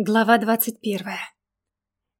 Глава двадцать первая.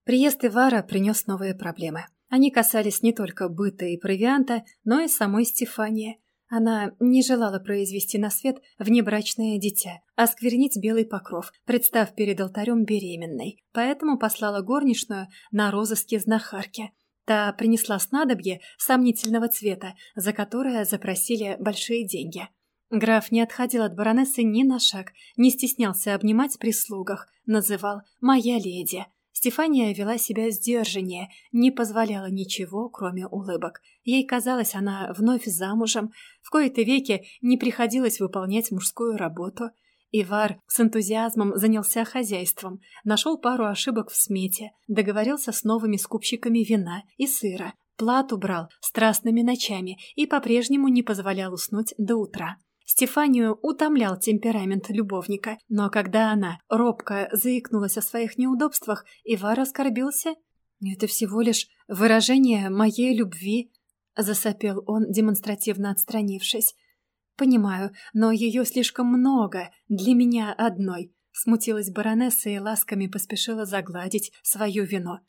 Приезд Ивара принес новые проблемы. Они касались не только быта и провианта, но и самой Стефании. Она не желала произвести на свет внебрачное дитя, а сквернить белый покров, представ перед алтарем беременной. Поэтому послала горничную на розыске знахарки. Та принесла снадобье сомнительного цвета, за которое запросили большие деньги. Граф не отходил от баронессы ни на шаг, не стеснялся обнимать прислугах, называл «моя леди». Стефания вела себя сдержаннее, не позволяла ничего, кроме улыбок. Ей казалось, она вновь замужем, в кои-то веки не приходилось выполнять мужскую работу. Ивар с энтузиазмом занялся хозяйством, нашел пару ошибок в смете, договорился с новыми скупщиками вина и сыра, плату брал страстными ночами и по-прежнему не позволял уснуть до утра. Стефанию утомлял темперамент любовника, но когда она робко заикнулась о своих неудобствах, Ивар оскорбился. «Это всего лишь выражение моей любви», — засопел он, демонстративно отстранившись. «Понимаю, но ее слишком много для меня одной», — смутилась баронесса и ласками поспешила загладить свое вино.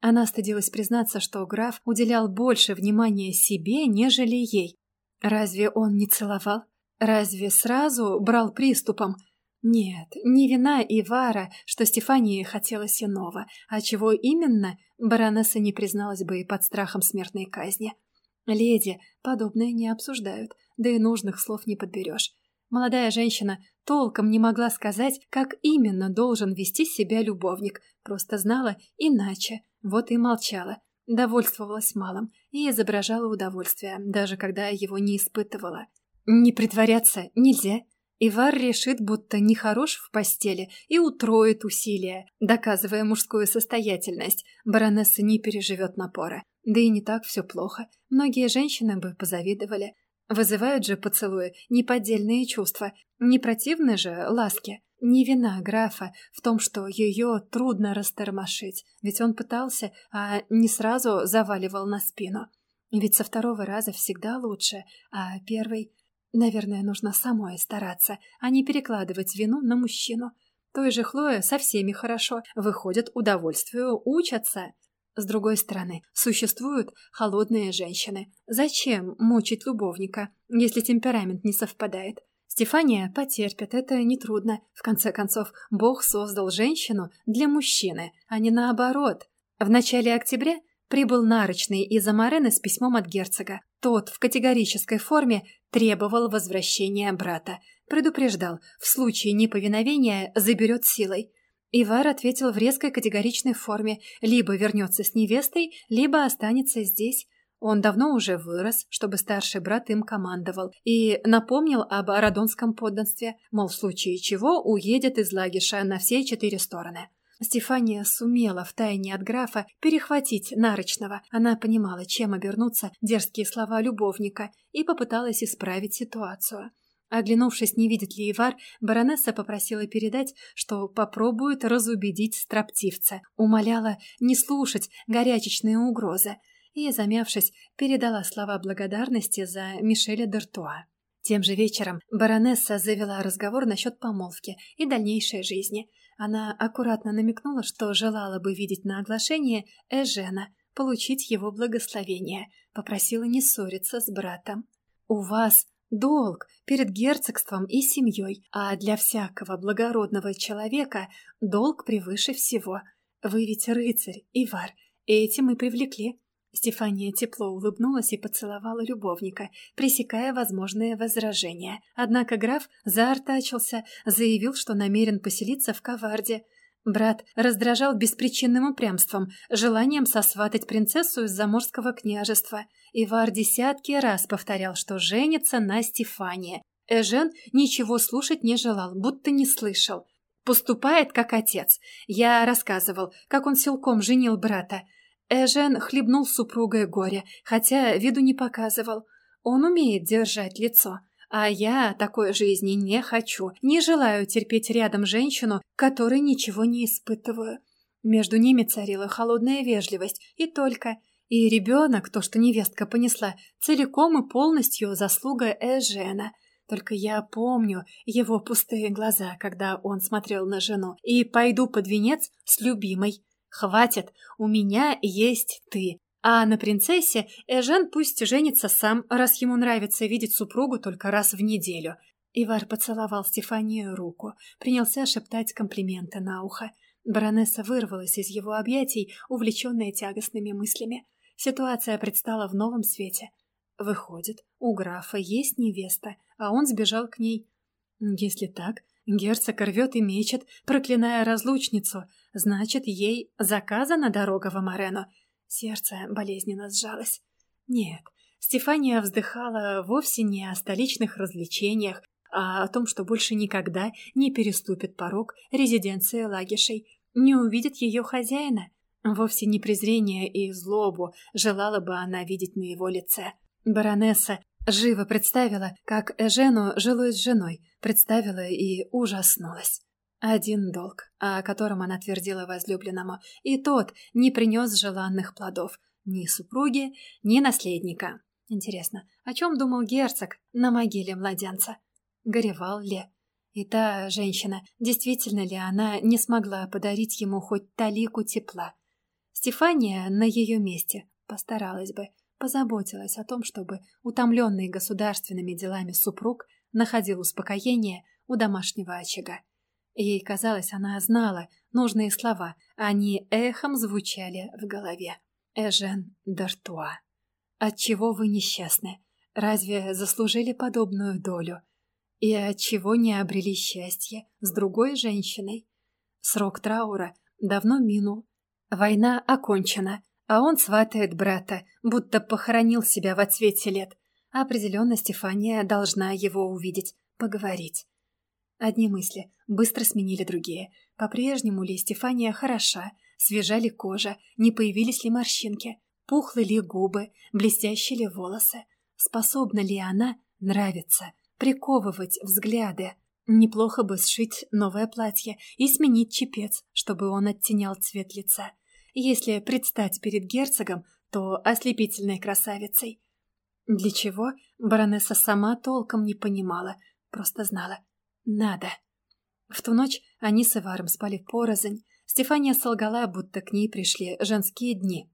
Она стыдилась признаться, что граф уделял больше внимания себе, нежели ей. Разве он не целовал? Разве сразу брал приступом? Нет, не вина Ивара, что Стефании хотелось иного, а чего именно, баронесса не призналась бы и под страхом смертной казни. Леди подобное не обсуждают, да и нужных слов не подберешь. Молодая женщина толком не могла сказать, как именно должен вести себя любовник, просто знала иначе, вот и молчала, довольствовалась малым и изображала удовольствие, даже когда его не испытывала. Не притворяться нельзя. Ивар решит, будто нехорош в постели и утроит усилия, доказывая мужскую состоятельность. Баронесса не переживет напора. Да и не так все плохо. Многие женщины бы позавидовали. Вызывают же поцелуи неподдельные чувства. Не противны же ласки. Не вина графа в том, что ее трудно растормошить, ведь он пытался, а не сразу заваливал на спину. Ведь со второго раза всегда лучше, а первый Наверное, нужно самой стараться, а не перекладывать вину на мужчину. Той же Хлоя со всеми хорошо, выходят удовольствию, учатся. С другой стороны, существуют холодные женщины. Зачем мучить любовника, если темперамент не совпадает? Стефания потерпит, это нетрудно. В конце концов, Бог создал женщину для мужчины, а не наоборот. В начале октября прибыл нарочный из Амарены с письмом от герцога. Тот в категорической форме требовал возвращения брата, предупреждал, в случае неповиновения заберет силой. Ивар ответил в резкой категоричной форме, либо вернется с невестой, либо останется здесь. Он давно уже вырос, чтобы старший брат им командовал, и напомнил об арадонском подданстве, мол, в случае чего уедет из Лагиша на все четыре стороны. Стефания сумела втайне от графа перехватить нарочного. Она понимала, чем обернутся дерзкие слова любовника, и попыталась исправить ситуацию. Оглянувшись, не видит ли Ивар, баронесса попросила передать, что попробует разубедить строптивца. Умоляла не слушать горячечные угрозы. И, замявшись, передала слова благодарности за Мишеля Д'Артуа. Тем же вечером баронесса завела разговор насчет помолвки и дальнейшей жизни. Она аккуратно намекнула, что желала бы видеть на оглашение Эжена, получить его благословение, попросила не ссориться с братом. «У вас долг перед герцогством и семьей, а для всякого благородного человека долг превыше всего. Вы ведь рыцарь, Ивар, этим и привлекли. Стефания тепло улыбнулась и поцеловала любовника, пресекая возможные возражения. Однако граф заортачился, заявил, что намерен поселиться в Каварде. Брат раздражал беспричинным упрямством, желанием сосватать принцессу из заморского княжества. Ивар десятки раз повторял, что женится на Стефании. Эжен ничего слушать не желал, будто не слышал. Поступает как отец. Я рассказывал, как он силком женил брата. Эжен хлебнул супругой горе, хотя виду не показывал. Он умеет держать лицо. А я такой жизни не хочу, не желаю терпеть рядом женщину, которой ничего не испытываю. Между ними царила холодная вежливость, и только. И ребенок, то, что невестка понесла, целиком и полностью заслуга Эжена. Только я помню его пустые глаза, когда он смотрел на жену, и пойду под венец с любимой. Хватит, у меня есть ты. А на принцессе Эжен пусть женится сам, раз ему нравится видеть супругу только раз в неделю. Ивар поцеловал Стефанию руку, принялся шептать комплименты на ухо. Баронесса вырвалась из его объятий, увлеченная тягостными мыслями. Ситуация предстала в новом свете. Выходит, у графа есть невеста, а он сбежал к ней. Если так, герцог рвет и мечет, проклиная разлучницу. Значит, ей заказана дорога в Амарену. Сердце болезненно сжалось. Нет, Стефания вздыхала вовсе не о столичных развлечениях, а о том, что больше никогда не переступит порог резиденции Лагишей, не увидит ее хозяина. Вовсе не презрение и злобу желала бы она видеть на его лице. Баронесса живо представила, как Эжену жилось с женой, представила и ужаснулась. Один долг, о котором она твердила возлюбленному, и тот не принес желанных плодов ни супруги, ни наследника. Интересно, о чем думал герцог на могиле младенца? Горевал ли? И та женщина, действительно ли она не смогла подарить ему хоть талику тепла? Стефания на ее месте постаралась бы, позаботилась о том, чтобы утомленный государственными делами супруг находил успокоение у домашнего очага. Ей казалось, она знала нужные слова, они эхом звучали в голове. «Эжен Д'Артуа, отчего вы несчастны? Разве заслужили подобную долю? И отчего не обрели счастье с другой женщиной? Срок траура давно минул. Война окончена, а он сватает брата, будто похоронил себя в отсвете лет. Определенно Стефания должна его увидеть, поговорить. Одни мысли быстро сменили другие. По-прежнему ли Стефания хороша, свежа ли кожа, не появились ли морщинки, пухлы ли губы, блестящие ли волосы, способна ли она нравиться, приковывать взгляды. Неплохо бы сшить новое платье и сменить чепец, чтобы он оттенял цвет лица. Если предстать перед герцогом, то ослепительной красавицей. Для чего баронесса сама толком не понимала, просто знала. Надо. В ту ночь они с Иваром спали порознь. Стефания солгала, будто к ней пришли женские дни.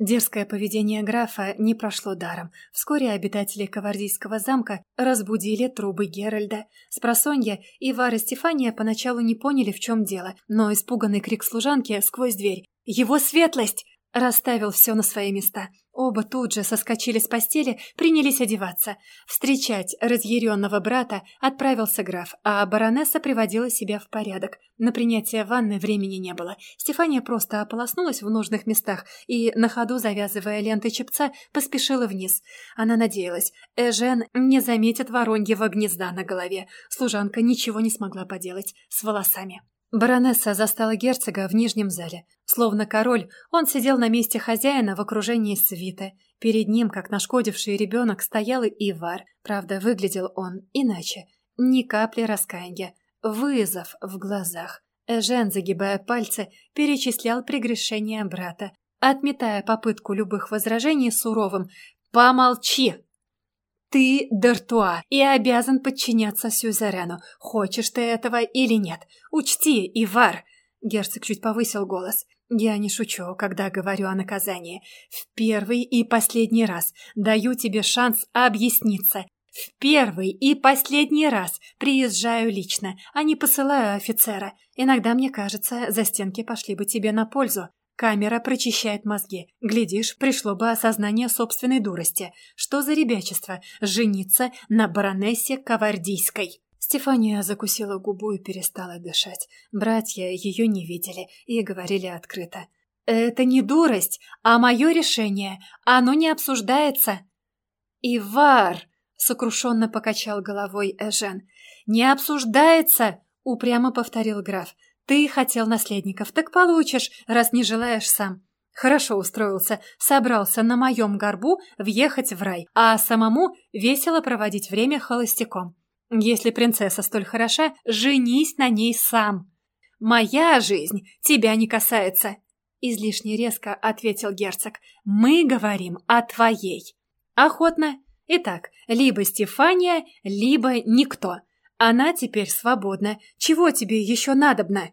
Дерзкое поведение графа не прошло даром. Вскоре обитатели Кавардийского замка разбудили трубы Геральда. Спросонья Ивар и Стефания поначалу не поняли, в чем дело, но испуганный крик служанки сквозь дверь «Его светлость!» Расставил все на свои места. Оба тут же соскочили с постели, принялись одеваться. Встречать разъяренного брата отправился граф, а баронесса приводила себя в порядок. На принятие ванны времени не было. Стефания просто ополоснулась в нужных местах и, на ходу завязывая ленты чепца, поспешила вниз. Она надеялась, Эжен не заметит вороньего гнезда на голове. Служанка ничего не смогла поделать с волосами. Баронесса застала герцога в нижнем зале. Словно король, он сидел на месте хозяина в окружении свиты. Перед ним, как нашкодивший ребенок, стоял Ивар. Правда, выглядел он иначе. Ни капли раскаяния. Вызов в глазах. Эжен, загибая пальцы, перечислял прегрешения брата, отметая попытку любых возражений суровым «Помолчи!» Ты Д'Артуа и обязан подчиняться Сюзерену, хочешь ты этого или нет. Учти, Ивар!» Герцог чуть повысил голос. «Я не шучу, когда говорю о наказании. В первый и последний раз даю тебе шанс объясниться. В первый и последний раз приезжаю лично, а не посылаю офицера. Иногда, мне кажется, за стенки пошли бы тебе на пользу. Камера прочищает мозги. Глядишь, пришло бы осознание собственной дурости. Что за ребячество? Жениться на баронессе Кавардийской. Стефания закусила губу и перестала дышать. Братья ее не видели и говорили открыто. «Это не дурость, а мое решение. Оно не обсуждается». «Ивар!» — сокрушенно покачал головой Эжен. «Не обсуждается!» — упрямо повторил граф. Ты хотел наследников, так получишь, раз не желаешь сам. Хорошо устроился, собрался на моем горбу въехать в рай, а самому весело проводить время холостяком. Если принцесса столь хороша, женись на ней сам. Моя жизнь тебя не касается. Излишне резко ответил герцог. Мы говорим о твоей. Охотно. Итак, либо Стефания, либо никто. Она теперь свободна. Чего тебе еще надобно?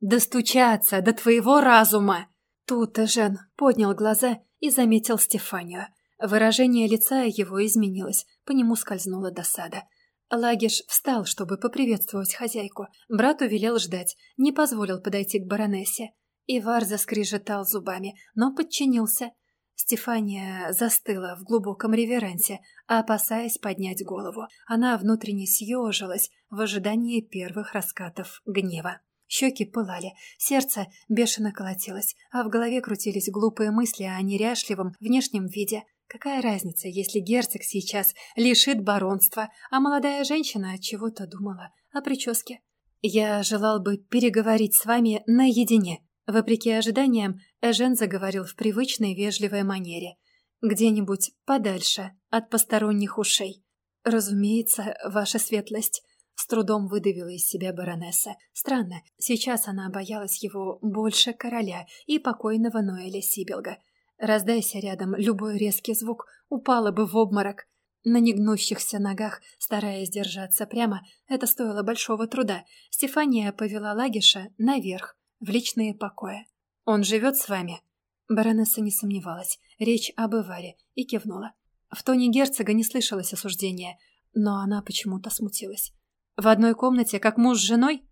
Достучаться до твоего разума. Тут Жен поднял глаза и заметил Стефанию. Выражение лица его изменилось, по нему скользнула досада. Лагиш встал, чтобы поприветствовать хозяйку. Брату велел ждать, не позволил подойти к баронессе. Ивар заскрежетал зубами, но подчинился. Стефания застыла в глубоком реверансе, опасаясь поднять голову. Она внутренне съежилась в ожидании первых раскатов гнева. Щеки пылали, сердце бешено колотилось, а в голове крутились глупые мысли о неряшливом внешнем виде. Какая разница, если герцог сейчас лишит баронства, а молодая женщина от чего-то думала о прическе? Я желал бы переговорить с вами наедине. Вопреки ожиданиям, Эжен заговорил в привычной вежливой манере. Где-нибудь подальше от посторонних ушей. Разумеется, ваша светлость. С трудом выдавила из себя баронесса. Странно, сейчас она боялась его больше короля и покойного Ноэля Сибилга. Раздайся рядом любой резкий звук, упала бы в обморок. На негнущихся ногах, стараясь держаться прямо, это стоило большого труда. Стефания повела Лагиша наверх, в личные покои. «Он живет с вами?» Баронесса не сомневалась. Речь об Иваре и кивнула. В тоне герцога не слышалось осуждения, но она почему-то смутилась. «В одной комнате, как муж с женой?»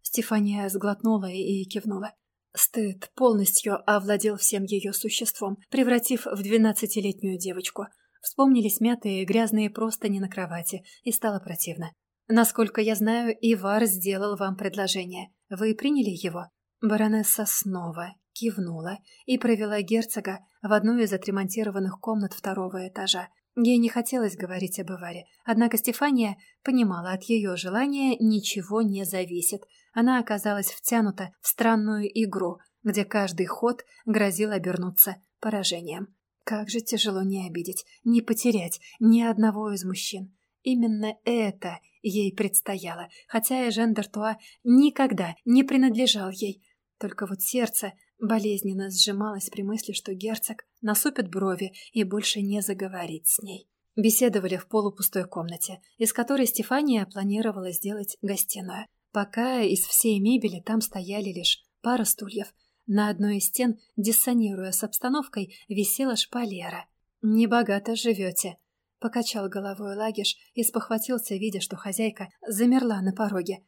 Стефания сглотнула и кивнула. Стыд полностью овладел всем ее существом, превратив в двенадцатилетнюю девочку. Вспомнились мятые грязные простыни на кровати, и стало противно. «Насколько я знаю, Ивар сделал вам предложение. Вы приняли его?» Баронесса снова кивнула и провела герцога в одну из отремонтированных комнат второго этажа, Ей не хотелось говорить об Иваре, однако Стефания понимала, от ее желания ничего не зависит. Она оказалась втянута в странную игру, где каждый ход грозил обернуться поражением. Как же тяжело не обидеть, не потерять ни одного из мужчин. Именно это ей предстояло, хотя Эжен Д'Артуа никогда не принадлежал ей. Только вот сердце болезненно сжималась при мысли, что герцог насупит брови и больше не заговорит с ней. Беседовали в полупустой комнате, из которой Стефания планировала сделать гостиную. Пока из всей мебели там стояли лишь пара стульев. На одной из стен, диссонируя с обстановкой, висела шпалера. «Небогато живете», — покачал головой Лагиш и спохватился, видя, что хозяйка замерла на пороге.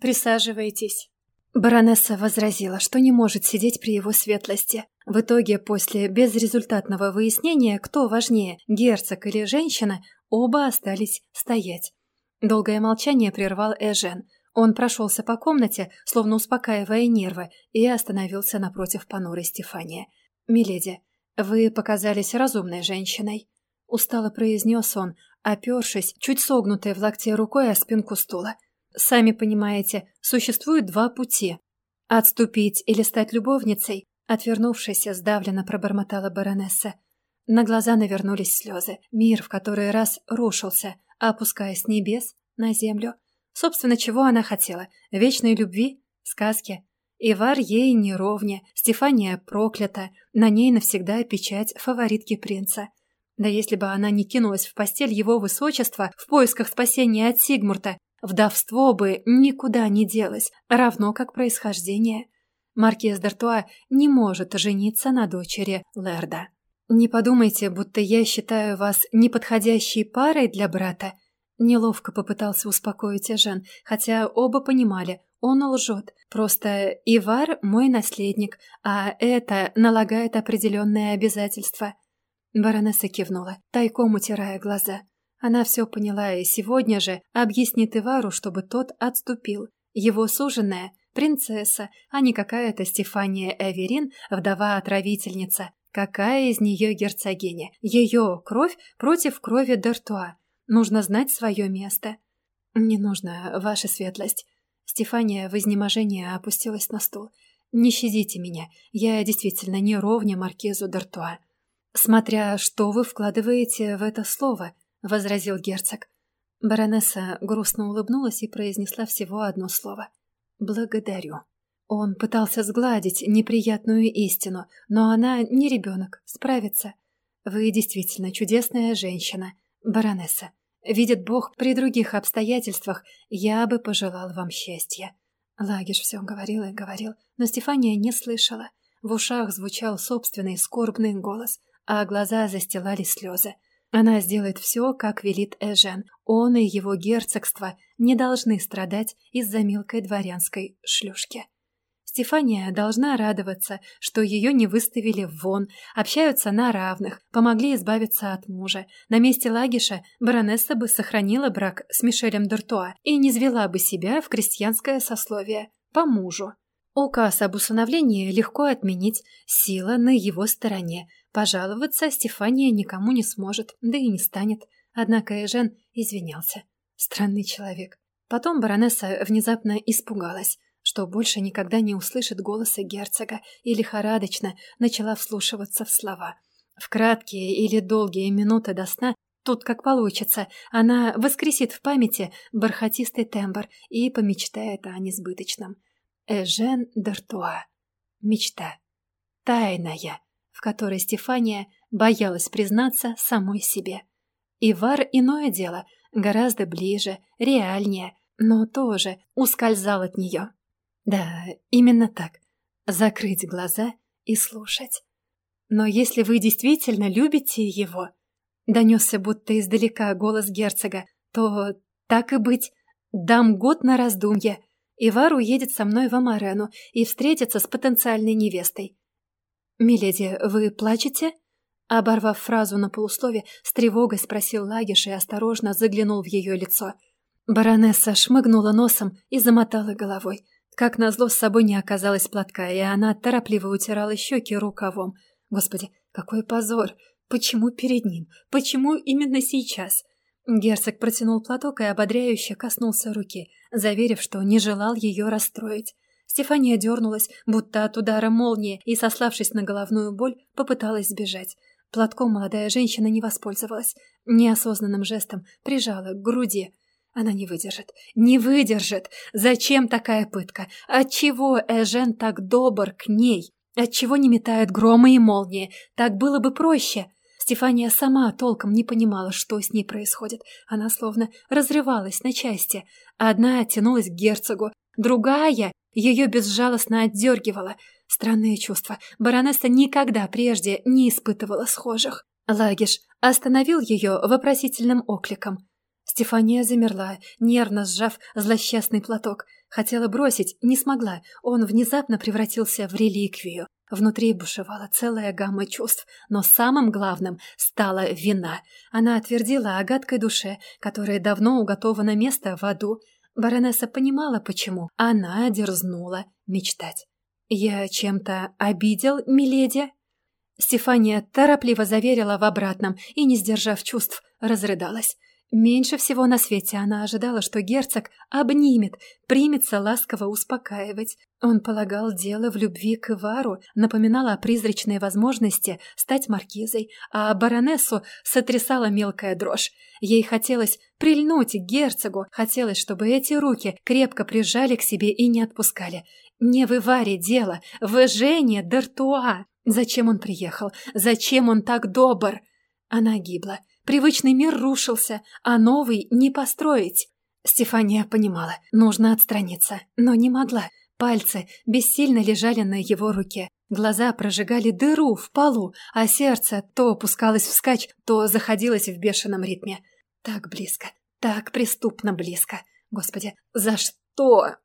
«Присаживайтесь». Баронесса возразила, что не может сидеть при его светлости. В итоге, после безрезультатного выяснения, кто важнее, герцог или женщина, оба остались стоять. Долгое молчание прервал Эжен. Он прошелся по комнате, словно успокаивая нервы, и остановился напротив понурой Стефания. «Миледи, вы показались разумной женщиной», — устало произнес он, опершись, чуть согнутой в локте рукой о спинку стула. Сами понимаете, существует два пути. Отступить или стать любовницей, отвернувшись, сдавленно пробормотала баронесса. На глаза навернулись слезы. Мир в который раз рушился, опускаясь с небес на землю. Собственно, чего она хотела? Вечной любви? Сказки? Ивар ей не ровня, Стефания проклята, на ней навсегда печать фаворитки принца. Да если бы она не кинулась в постель его высочества в поисках спасения от Сигмурта, Вдовство бы никуда не делось, равно как происхождение. Маркиз Д'Артуа не может жениться на дочери Лерда. «Не подумайте, будто я считаю вас неподходящей парой для брата», Неловко попытался успокоить Эжен, хотя оба понимали, он лжет. Просто Ивар мой наследник, а это налагает определенные обязательства. Баронесса кивнула, тайком утирая глаза. Она все поняла и сегодня же объяснит Ивару, чтобы тот отступил. Его суженая – принцесса, а не какая-то Стефания Эверин, вдова-отравительница. Какая из нее герцогиня? Ее кровь против крови Д'Артуа. Нужно знать свое место. Не нужно, ваша светлость. Стефания в изнеможении опустилась на стул. Не щадите меня, я действительно не ровня маркизу Д'Артуа. Смотря что вы вкладываете в это слово –— возразил герцог. Баронесса грустно улыбнулась и произнесла всего одно слово. «Благодарю». Он пытался сгладить неприятную истину, но она не ребенок, справится. Вы действительно чудесная женщина. баронесса. Видит Бог, при других обстоятельствах я бы пожелал вам счастья». Лагиш все говорил и говорил, но Стефания не слышала. В ушах звучал собственный скорбный голос, а глаза застилали слезы. Она сделает все, как велит Эжен. Он и его герцогство не должны страдать из-за мелкой дворянской шлюшки. Стефания должна радоваться, что ее не выставили вон, общаются на равных, помогли избавиться от мужа. На месте Лагиша баронесса бы сохранила брак с Мишелем Д'Артуа и не звела бы себя в крестьянское сословие по мужу. Указ об усыновлении легко отменить, сила на его стороне. Пожаловаться Стефания никому не сможет, да и не станет. Однако Эжен извинялся. Странный человек. Потом баронесса внезапно испугалась что больше никогда не услышит голоса герцога и лихорадочно начала вслушиваться в слова. В краткие или долгие минуты до сна Тут как получится. Она воскресит в памяти бархатистый тембр и помечтает о несбыточном. Эжен Д'Артуа. Мечта. Тайная, в которой Стефания боялась признаться самой себе. Ивар иное дело, гораздо ближе, реальнее, но тоже ускользал от нее. Да, именно так. Закрыть глаза и слушать. Но если вы действительно любите его, донесся будто издалека голос герцога, то, так и быть, дам год на раздумье. Ивар уедет со мной в Амарену и встретится с потенциальной невестой. «Миледи, вы плачете?» Оборвав фразу на полуслове, с тревогой спросил Лагиш и осторожно заглянул в ее лицо. Баронесса шмыгнула носом и замотала головой. Как назло, с собой не оказалось платка, и она торопливо утирала щеки рукавом. Господи, какой позор! Почему перед ним? Почему именно сейчас? Герцог протянул платок и ободряюще коснулся руки, заверив, что не желал ее расстроить. Стефания дернулась, будто от удара молнии, и, сославшись на головную боль, попыталась сбежать. Платком молодая женщина не воспользовалась. Неосознанным жестом прижала к груди. Она не выдержит. Не выдержит! Зачем такая пытка? Отчего Эжен так добр к ней? Отчего не метает громы и молнии? Так было бы проще. Стефания сама толком не понимала, что с ней происходит. Она словно разрывалась на части. Одна тянулась к герцогу, другая ее безжалостно отдергивала. Странные чувства. Баронесса никогда прежде не испытывала схожих. Лагиш остановил ее вопросительным окликом. Стефания замерла, нервно сжав злосчастный платок. Хотела бросить, не смогла. Он внезапно превратился в реликвию. Внутри бушевала целая гамма чувств, но самым главным стала вина. Она отвердила о гадкой душе, которая давно уготована место в аду. Баронесса понимала, почему. Она дерзнула мечтать. «Я чем-то обидел, миледи?» Стефания торопливо заверила в обратном и, не сдержав чувств, разрыдалась. Меньше всего на свете она ожидала, что герцог обнимет, примется ласково успокаивать. Он полагал дело в любви к Ивару, напоминал о призрачной возможности стать маркизой, а баронессу сотрясала мелкая дрожь. Ей хотелось прильнуть к герцогу, хотелось, чтобы эти руки крепко прижали к себе и не отпускали. Не в Иваре дело, в Жене Д'Артуа. Зачем он приехал? Зачем он так добр? Она гибла. Привычный мир рушился, а новый не построить. Стефания понимала, нужно отстраниться, но не могла. Пальцы бессильно лежали на его руке. Глаза прожигали дыру в полу, а сердце то опускалось вскачь, то заходилось в бешеном ритме. Так близко, так преступно близко. Господи, за что?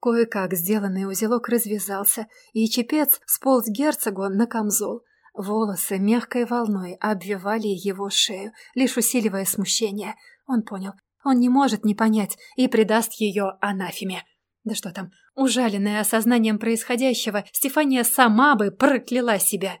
Кое-как сделанный узелок развязался, и чепец сполз герцогу на камзол. Волосы мягкой волной обвивали его шею, лишь усиливая смущение. Он понял, он не может не понять и предаст ее анафеме. Да что там, ужаленная осознанием происходящего, Стефания сама бы прокляла себя.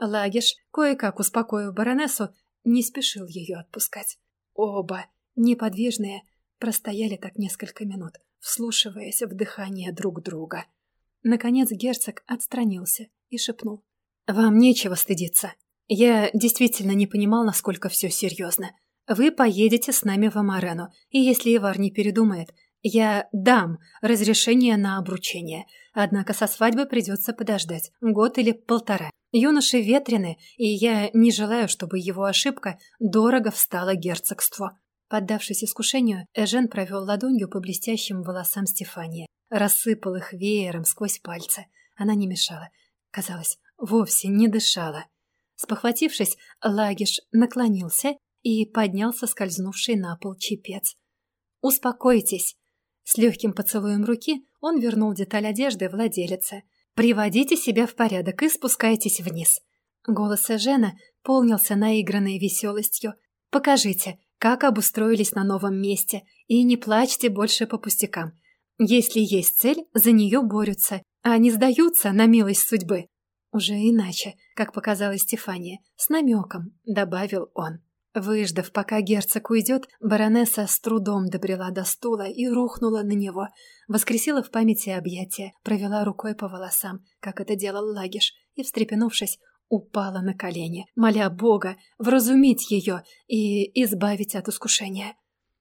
Лагиш, кое-как успокоив баронессу, не спешил ее отпускать. Оба, неподвижные, простояли так несколько минут, вслушиваясь в дыхание друг друга. Наконец герцог отстранился и шепнул. «Вам нечего стыдиться. Я действительно не понимал, насколько все серьезно. Вы поедете с нами в Амарену, и если Ивар не передумает, я дам разрешение на обручение. Однако со свадьбы придется подождать, год или полтора. Юноша ветрены, и я не желаю, чтобы его ошибка дорого встала герцогству». Поддавшись искушению, Эжен провел ладонью по блестящим волосам Стефании, рассыпал их веером сквозь пальцы. Она не мешала. Казалось, вовсе не дышала. Спохватившись, Лагиш наклонился и поднялся скользнувший на пол чепец. «Успокойтесь!» С легким поцелуем руки он вернул деталь одежды владелице. «Приводите себя в порядок и спускайтесь вниз». Голос Эжена полнился наигранной веселостью. «Покажите, как обустроились на новом месте, и не плачьте больше по пустякам. Если есть цель, за нее борются, а не сдаются на милость судьбы. Уже иначе, как показала Стефания, с намеком, добавил он. Выждав, пока герцог уйдет, баронесса с трудом добрела до стула и рухнула на него, воскресила в памяти объятия, провела рукой по волосам, как это делал Лагиш, и, встрепенувшись, упала на колени, моля Бога вразумить ее и избавить от искушения.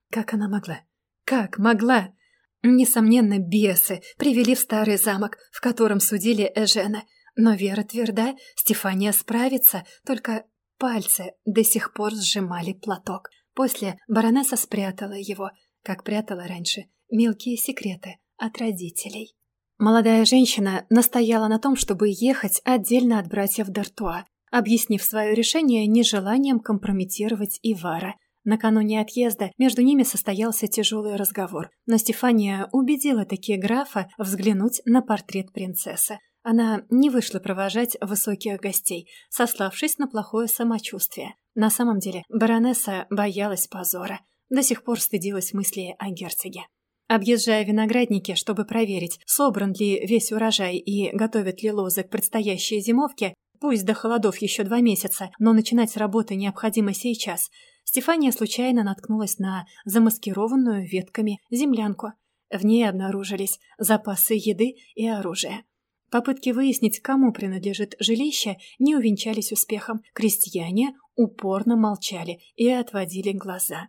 Как она могла? Как могла? Несомненно, бесы привели в старый замок, в котором судили Эжена. Но Вера тверда, Стефания справится, только пальцы до сих пор сжимали платок. После баронесса спрятала его, как прятала раньше, мелкие секреты от родителей. Молодая женщина настояла на том, чтобы ехать отдельно от братьев Д'Артуа, объяснив свое решение нежеланием компрометировать Ивара. Накануне отъезда между ними состоялся тяжелый разговор, но Стефания убедила таки графа взглянуть на портрет принцессы. Она не вышла провожать высоких гостей, сославшись на плохое самочувствие. На самом деле баронесса боялась позора, до сих пор стыдилась мысли о герцоге. Объезжая виноградники, чтобы проверить, собран ли весь урожай и готовят ли лозы к предстоящей зимовке, пусть до холодов еще два месяца, но начинать работы необходимо сейчас, Стефания случайно наткнулась на замаскированную ветками землянку. В ней обнаружились запасы еды и оружия. Попытки выяснить, кому принадлежит жилище, не увенчались успехом. Крестьяне упорно молчали и отводили глаза.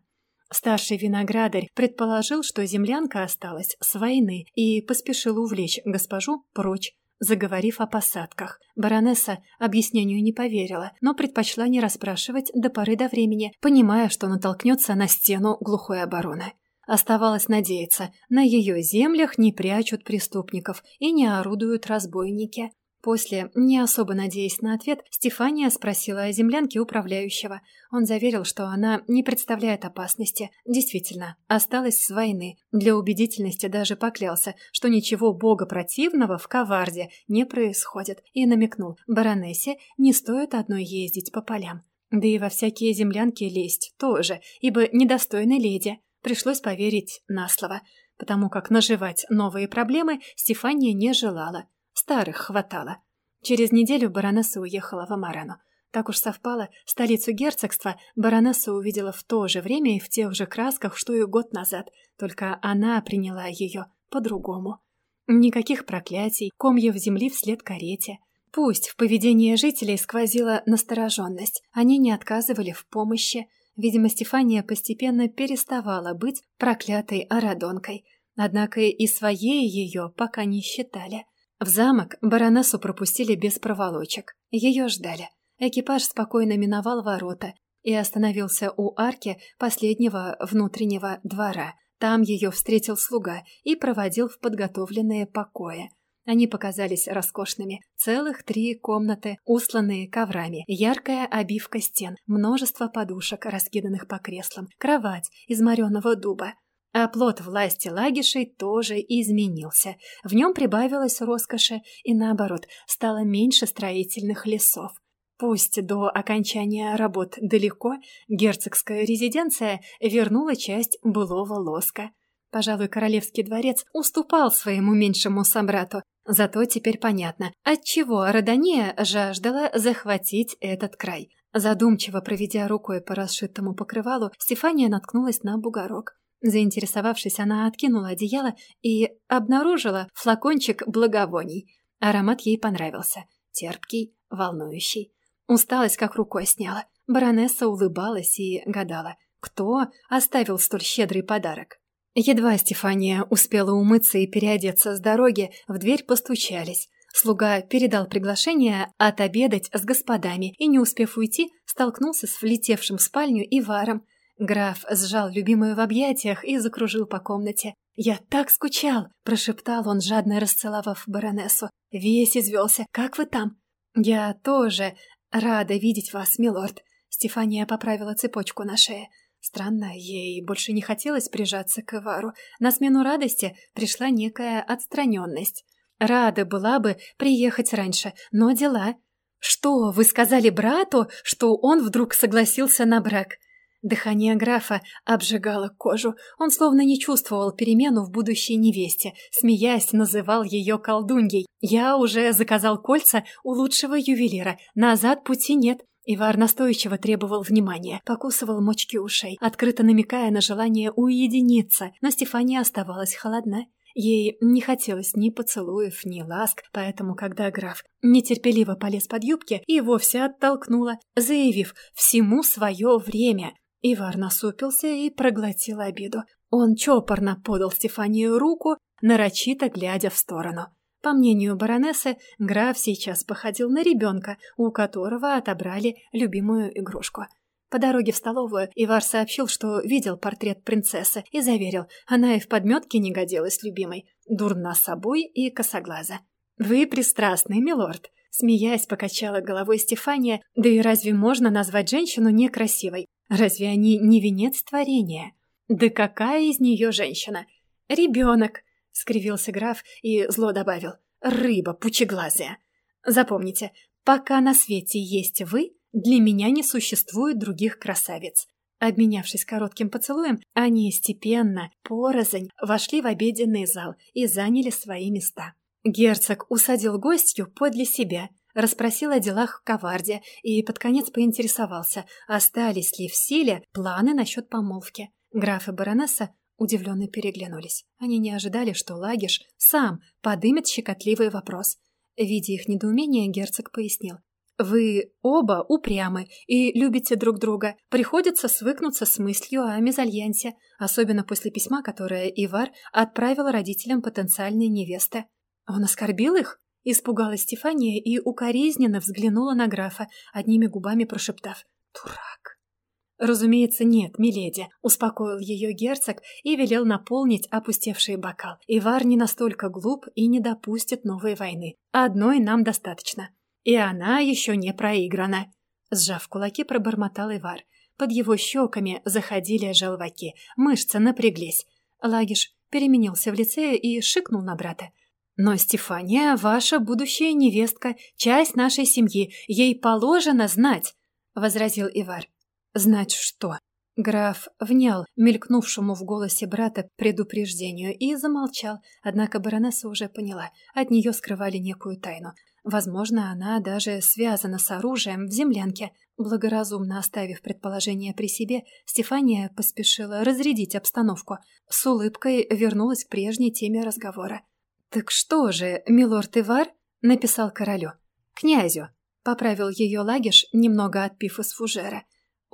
Старший виноградарь предположил, что землянка осталась с войны и поспешил увлечь госпожу прочь, заговорив о посадках. Баронесса объяснению не поверила, но предпочла не расспрашивать до поры до времени, понимая, что натолкнется на стену глухой обороны. Оставалось надеяться, на ее землях не прячут преступников и не орудуют разбойники. После, не особо надеясь на ответ, Стефания спросила о землянке управляющего. Он заверил, что она не представляет опасности. Действительно, осталась с войны. Для убедительности даже поклялся, что ничего богопротивного в коварде не происходит, и намекнул, баронессе не стоит одной ездить по полям. Да и во всякие землянки лезть тоже, ибо недостойны леди. Пришлось поверить на слово, потому как наживать новые проблемы Стефания не желала. Старых хватало. Через неделю баронесса уехала в Амарану. Так уж совпало, столицу герцогства баронесса увидела в то же время и в тех же красках, что и год назад, только она приняла ее по-другому. Никаких проклятий, комьев земли вслед карете. Пусть в поведении жителей сквозила настороженность, они не отказывали в помощи. Видимо, Стефания постепенно переставала быть проклятой Арадонкой. Однако и своей ее пока не считали. В замок баронессу пропустили без проволочек. Ее ждали. Экипаж спокойно миновал ворота и остановился у арки последнего внутреннего двора. Там ее встретил слуга и проводил в подготовленные покои. Они показались роскошными. Целых три комнаты, усланные коврами, яркая обивка стен, множество подушек, раскиданных по креслам, кровать из мореного дуба. А плод власти лагишей тоже изменился. В нем прибавилось роскоши и, наоборот, стало меньше строительных лесов. Пусть до окончания работ далеко, герцогская резиденция вернула часть былого лоска. Пожалуй, королевский дворец уступал своему меньшему собрату, зато теперь понятно, отчего Родония жаждала захватить этот край. Задумчиво проведя рукой по расшитому покрывалу, Стефания наткнулась на бугорок. Заинтересовавшись, она откинула одеяло и обнаружила флакончик благовоний. Аромат ей понравился. Терпкий, волнующий. Усталость как рукой сняла. Баронесса улыбалась и гадала, кто оставил столь щедрый подарок. Едва Стефания успела умыться и переодеться с дороги, в дверь постучались. Слуга передал приглашение отобедать с господами и, не успев уйти, столкнулся с влетевшим в спальню Иваром. Граф сжал любимую в объятиях и закружил по комнате. «Я так скучал!» – прошептал он, жадно расцеловав баронессу. «Весь извелся. Как вы там?» «Я тоже рада видеть вас, милорд». Стефания поправила цепочку на шее. Странно, ей больше не хотелось прижаться к Ивару. На смену радости пришла некая отстраненность. Рада была бы приехать раньше, но дела. «Что, вы сказали брату, что он вдруг согласился на брак?» Дыхание графа обжигало кожу. Он словно не чувствовал перемену в будущей невесте. Смеясь, называл ее колдуньей. «Я уже заказал кольца у лучшего ювелира. Назад пути нет». Ивар настойчиво требовал внимания, покусывал мочки ушей, открыто намекая на желание уединиться, но Стефания оставалась холодна. Ей не хотелось ни поцелуев, ни ласк, поэтому, когда граф нетерпеливо полез под юбки и вовсе оттолкнула, заявив «всему свое время», Ивар насупился и проглотил обиду. Он чопорно подал Стефанию руку, нарочито глядя в сторону. По мнению баронессы, граф сейчас походил на ребенка, у которого отобрали любимую игрушку. По дороге в столовую Ивар сообщил, что видел портрет принцессы и заверил, она и в подметке не годилась любимой, дурна собой и косоглаза. «Вы пристрастный, милорд», Смеясь, покачала головой Стефания, да и разве можно назвать женщину некрасивой? Разве они не венец творения? Да какая из нее женщина? Ребенок, скривился граф и зло добавил. Рыба пучеглазая. Запомните, пока на свете есть вы, для меня не существует других красавиц. Обменявшись коротким поцелуем, они степенно, порознь, вошли в обеденный зал и заняли свои места. Герцог усадил гостью подле себя – расспросил о делах в Коварде и под конец поинтересовался, остались ли в силе планы насчет помолвки. Граф и баронесса удивленно переглянулись. Они не ожидали, что Лагиш сам подымет щекотливый вопрос. Видя их недоумение, герцог пояснил. «Вы оба упрямы и любите друг друга. Приходится свыкнуться с мыслью о мезальянсе, особенно после письма, которое Ивар отправил родителям потенциальной невесты. Он оскорбил их?» Испугалась Стефания и укоризненно взглянула на графа, одними губами прошептав «Дурак». «Разумеется, нет, миледи», — успокоил ее герцог и велел наполнить опустевший бокал. «Ивар не настолько глуп и не допустит новой войны. Одной нам достаточно. И она еще не проиграна». Сжав кулаки, пробормотал Ивар. Под его щеками заходили желваки, мышцы напряглись. Лагиш переменился в лице и шикнул на брата. «Но Стефания — ваша будущая невестка, часть нашей семьи. Ей положено знать», — возразил Ивар. «Знать что?» Граф внял мелькнувшему в голосе брата предупреждению и замолчал, однако баронесса уже поняла, от нее скрывали некую тайну. Возможно, она даже связана с оружием в землянке. Благоразумно оставив предположение при себе, Стефания поспешила разрядить обстановку. С улыбкой вернулась к прежней теме разговора. «Так что же, милорд Ивар?» — написал королю. «Князю», — поправил ее лагиш, немного отпив из фужера.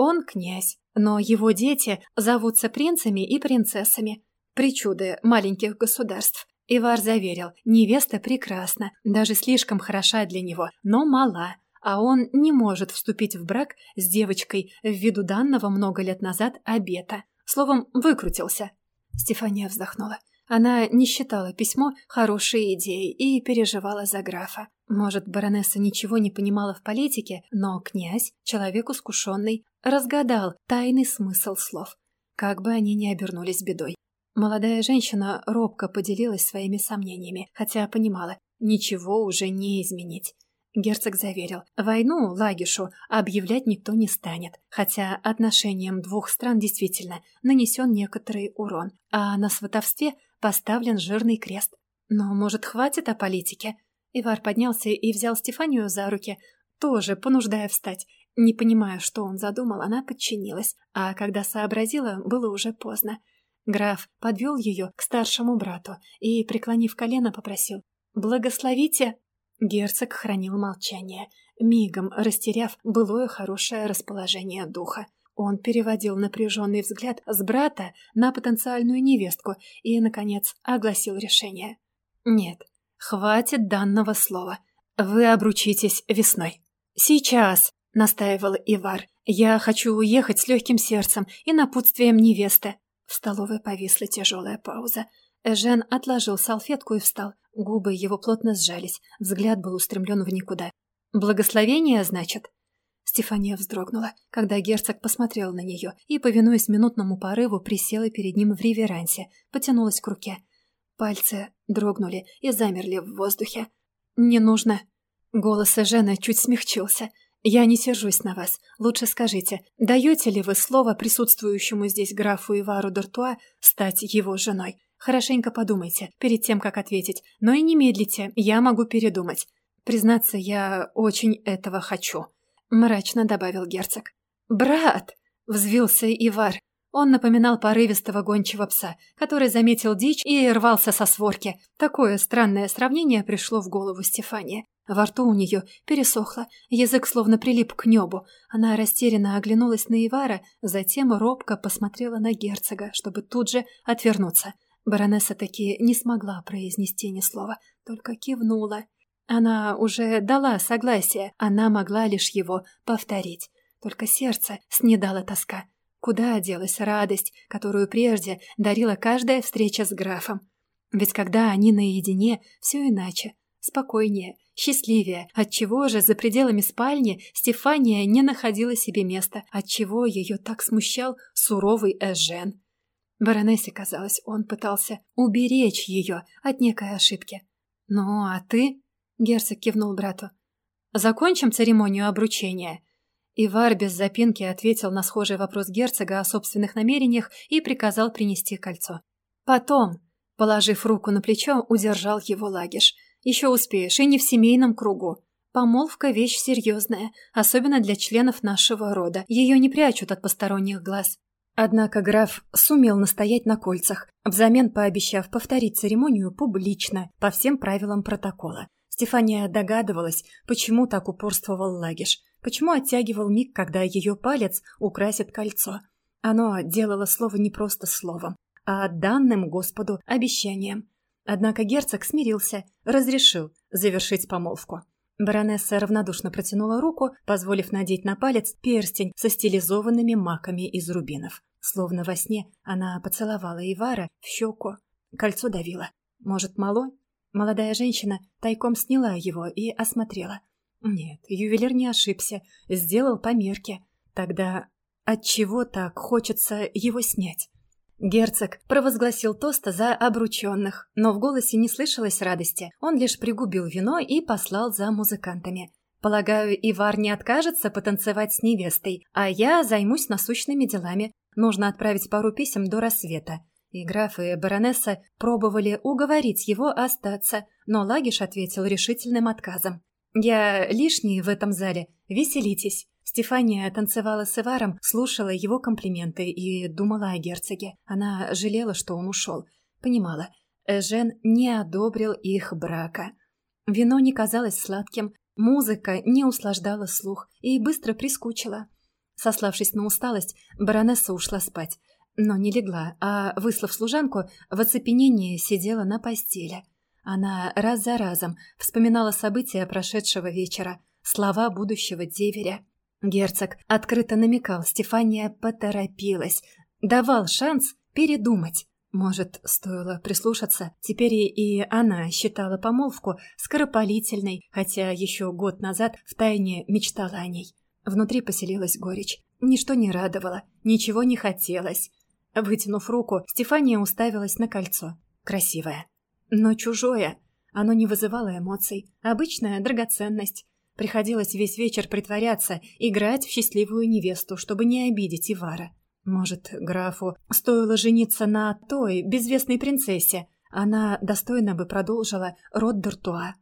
«Он князь, но его дети зовутся принцами и принцессами. Причуды маленьких государств». Ивар заверил, невеста прекрасна, даже слишком хороша для него, но мала, а он не может вступить в брак с девочкой ввиду данного много лет назад обета. Словом, выкрутился. Стефания вздохнула. Она не считала письмо хорошей идеей и переживала за графа. Может, баронесса ничего не понимала в политике, но князь, человек искушенный, разгадал тайный смысл слов, как бы они ни обернулись бедой. Молодая женщина робко поделилась своими сомнениями, хотя понимала, ничего уже не изменить. Герцог заверил, войну Лагишу объявлять никто не станет, хотя отношениям двух стран действительно нанесен некоторый урон, а на сватовстве – поставлен жирный крест. Но, может, хватит о политике? Ивар поднялся и взял Стефанию за руки, тоже понуждая встать. Не понимая, что он задумал, она подчинилась, а когда сообразила, было уже поздно. Граф подвел ее к старшему брату и, преклонив колено, попросил «Благословите!» Герцог хранил молчание, мигом растеряв былое хорошее расположение духа. Он переводил напряженный взгляд с брата на потенциальную невестку и, наконец, огласил решение. «Нет, хватит данного слова. Вы обручитесь весной. Сейчас, настаивал Ивар. Я хочу уехать с легким сердцем и напутствием невесты. В столовой повисла тяжелая пауза. Эжен отложил салфетку и встал. Губы его плотно сжались, взгляд был устремлен в никуда. «Благословение, значит?» Стефания вздрогнула, когда герцог посмотрел на нее и, повинуясь минутному порыву, присела перед ним в реверансе, потянулась к руке. Пальцы дрогнули и замерли в воздухе. «Не нужно». Голос Эжена чуть смягчился. «Я не сержусь на вас. Лучше скажите, даете ли вы слово присутствующему здесь графу Ивару Д'Артуа стать его женой? Хорошенько подумайте, перед тем, как ответить, но и не медлите, я могу передумать. Признаться, я очень этого хочу», — мрачно добавил герцог. «Брат!» — взвился Ивар. Он напоминал порывистого гончего пса, который заметил дичь и рвался со сворки. Такое странное сравнение пришло в голову Стефании. Во рту у нее пересохло, язык словно прилип к небу. Она растерянно оглянулась на Ивара, затем робко посмотрела на герцога, чтобы тут же отвернуться. Баронесса таки не смогла произнести ни слова, только кивнула. Она уже дала согласие, она могла лишь его повторить. Только сердце снедала тоска. Куда делась радость, которую прежде дарила каждая встреча с графом? Ведь когда они наедине, все иначе, спокойнее, счастливее. Отчего же за пределами спальни Стефания не находила себе места? Отчего ее так смущал суровый Эжен? Баронессе казалось, он пытался уберечь ее от некой ошибки. «Ну, а ты?» — герцог кивнул брату. «Закончим церемонию обручения». Ивар без запинки ответил на схожий вопрос герцога о собственных намерениях и приказал принести кольцо. «Потом», — положив руку на плечо, удержал его лагиш. «Еще успеешь, и не в семейном кругу. Помолвка — вещь серьезная, особенно для членов нашего рода. Ее не прячут от посторонних глаз. Однако граф сумел настоять на кольцах, взамен пообещав повторить церемонию публично, по всем правилам протокола. Стефания догадывалась, почему так упорствовал Лагиш, почему оттягивал миг, когда ее палец украсит кольцо. Оно делало слово не просто словом, а данным Господу обещанием. Однако герцог смирился, разрешил завершить помолвку. Баронесса равнодушно протянула руку, позволив надеть на палец перстень со стилизованными маками из рубинов. Словно во сне она поцеловала Ивара в щеку. Кольцо давило. Может, мало? Молодая женщина тайком сняла его и осмотрела. Нет, ювелир не ошибся, сделал по мерке. Тогда от чего так хочется его снять? Герцог провозгласил тоста за обрученных, но в голосе не слышалось радости. Он лишь пригубил вино и послал за музыкантами. Полагаю, Ивар не откажется потанцевать с невестой, а я займусь насущными делами. Нужно отправить пару писем до рассвета. И граф, и баронесса пробовали уговорить его остаться, но Лагиш ответил решительным отказом. «Я лишний в этом зале. Веселитесь». Стефания танцевала с Иваром, слушала его комплименты и думала о герцоге. Она жалела, что он ушел. Понимала, Жен не одобрил их брака. Вино не казалось сладким, музыка не услаждала слух и быстро прискучила. Сославшись на усталость, баронесса ушла спать, но не легла, а, выслав служанку, в оцепенении сидела на постели. Она раз за разом вспоминала события прошедшего вечера, слова будущего деверя. Герцог открыто намекал, Стефания поторопилась, давал шанс передумать. Может, стоило прислушаться? Теперь и она считала помолвку скоропалительной, хотя еще год назад втайне мечтала о ней. Внутри поселилась горечь. Ничто не радовало, ничего не хотелось. Вытянув руку, Стефания уставилась на кольцо. Красивое. Но чужое. Оно не вызывало эмоций. Обычная драгоценность. Приходилось весь вечер притворяться, играть в счастливую невесту, чтобы не обидеть Ивара. Может, графу стоило жениться на той, безвестной принцессе. Она достойно бы продолжила род Д'Артуа.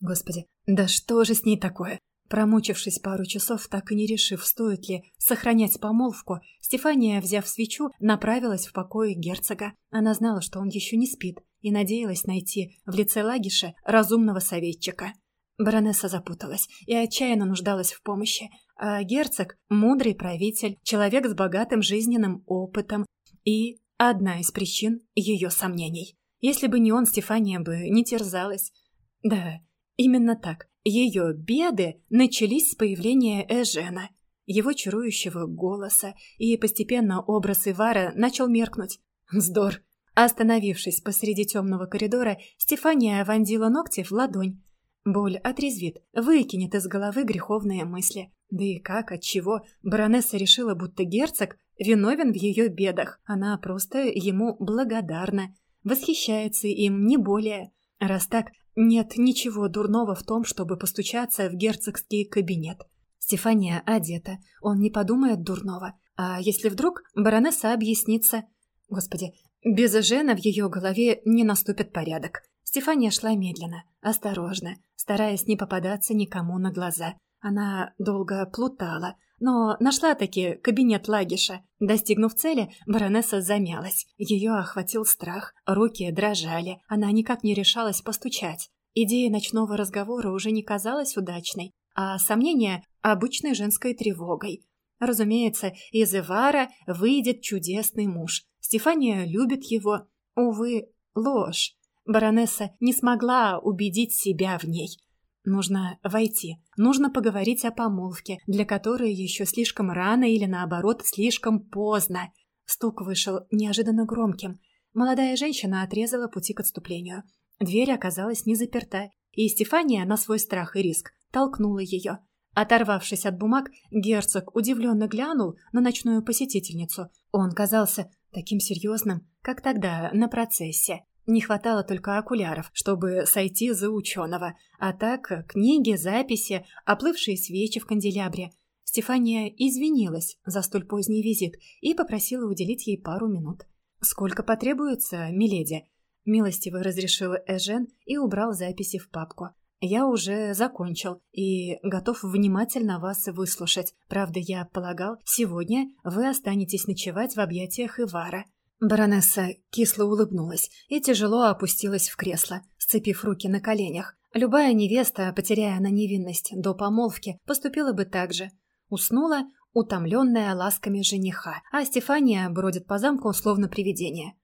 Господи, да что же с ней такое? Промучившись пару часов, так и не решив, стоит ли сохранять помолвку, Стефания, взяв свечу, направилась в покое герцога. Она знала, что он еще не спит, и надеялась найти в лице Лагиша разумного советчика. Баронесса запуталась и отчаянно нуждалась в помощи, а герцог – мудрый правитель, человек с богатым жизненным опытом и одна из причин ее сомнений. Если бы не он, Стефания бы не терзалась. Да, именно так. Ее беды начались с появления Эжена, его чарующего голоса, и постепенно образ Ивара начал меркнуть. Вздор. Остановившись посреди темного коридора, Стефания вонзила ногти в ладонь. Боль отрезвит, выкинет из головы греховные мысли. Да и как, отчего, баронесса решила, будто герцог виновен в ее бедах. Она просто ему благодарна, восхищается им, не более. Раз так, нет ничего дурного в том, чтобы постучаться в герцогский кабинет. Стефания одета, он не подумает дурного. А если вдруг баронесса объяснится... Господи, без Жена в ее голове не наступит порядок. Стефания шла медленно, осторожно, стараясь не попадаться никому на глаза. Она долго плутала, но нашла-таки кабинет Лагиша. Достигнув цели, баронесса замялась. Ее охватил страх, руки дрожали, она никак не решалась постучать. Идея ночного разговора уже не казалась удачной, а сомнения – обычной женской тревогой. Разумеется, из Ивара выйдет чудесный муж. Стефания любит его. Увы, ложь. Баронесса не смогла убедить себя в ней. Нужно войти. Нужно поговорить о помолвке, для которой еще слишком рано или, наоборот, слишком поздно. Стук вышел неожиданно громким. Молодая женщина отрезала пути к отступлению. Дверь оказалась не заперта, и Стефания на свой страх и риск толкнула ее. Оторвавшись от бумаг, герцог удивленно глянул на ночную посетительницу. Он казался таким серьезным, как тогда на процессе. Не хватало только окуляров, чтобы сойти за ученого, а так книги, записи, оплывшие свечи в канделябре. Стефания извинилась за столь поздний визит и попросила уделить ей пару минут. «Сколько потребуется, миледи?» Милостиво разрешил Эжен и убрал записи в папку. Я уже закончил и готов внимательно вас выслушать. Правда, я полагал, сегодня вы останетесь ночевать в объятиях Ивара». Баронесса кисло улыбнулась и тяжело опустилась в кресло, сцепив руки на коленях. Любая невеста, потеряя на невинность до помолвки, поступила бы так же. Уснула, утомленная ласками жениха, а Стефания бродит по замку словно привидение.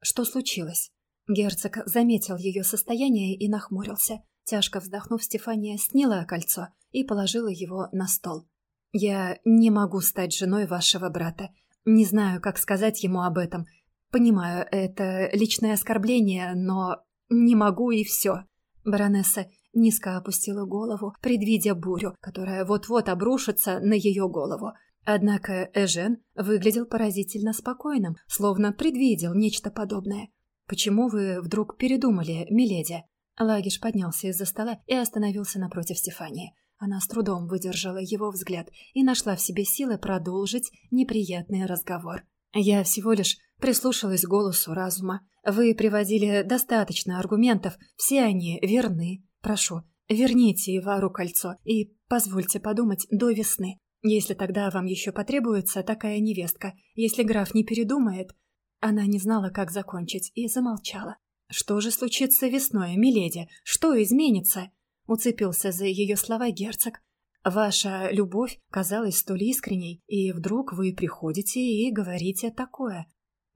Что случилось? Герцог заметил ее состояние и нахмурился. Тяжко вздохнув, Стефания сняла кольцо и положила его на стол. «Я не могу стать женой вашего брата. Не знаю, как сказать ему об этом. Понимаю, это личное оскорбление, но не могу и все». Баронесса низко опустила голову, предвидя бурю, которая вот-вот обрушится на ее голову. Однако Эжен выглядел поразительно спокойным, словно предвидел нечто подобное. «Почему вы вдруг передумали, миледи?» Лагиш поднялся из-за стола и остановился напротив Стефании. Она с трудом выдержала его взгляд и нашла в себе силы продолжить неприятный разговор. «Я всего лишь прислушалась к голосу разума. Вы приводили достаточно аргументов, все они верны. Прошу, верните Ивару кольцо и позвольте подумать до весны. Если тогда вам еще потребуется такая невестка, если граф не передумает...» Она не знала, как закончить, и замолчала. «Что же случится весной, миледи? Что изменится?» Уцепился за ее слова герцог. «Ваша любовь казалась столь искренней, и вдруг вы приходите и говорите такое».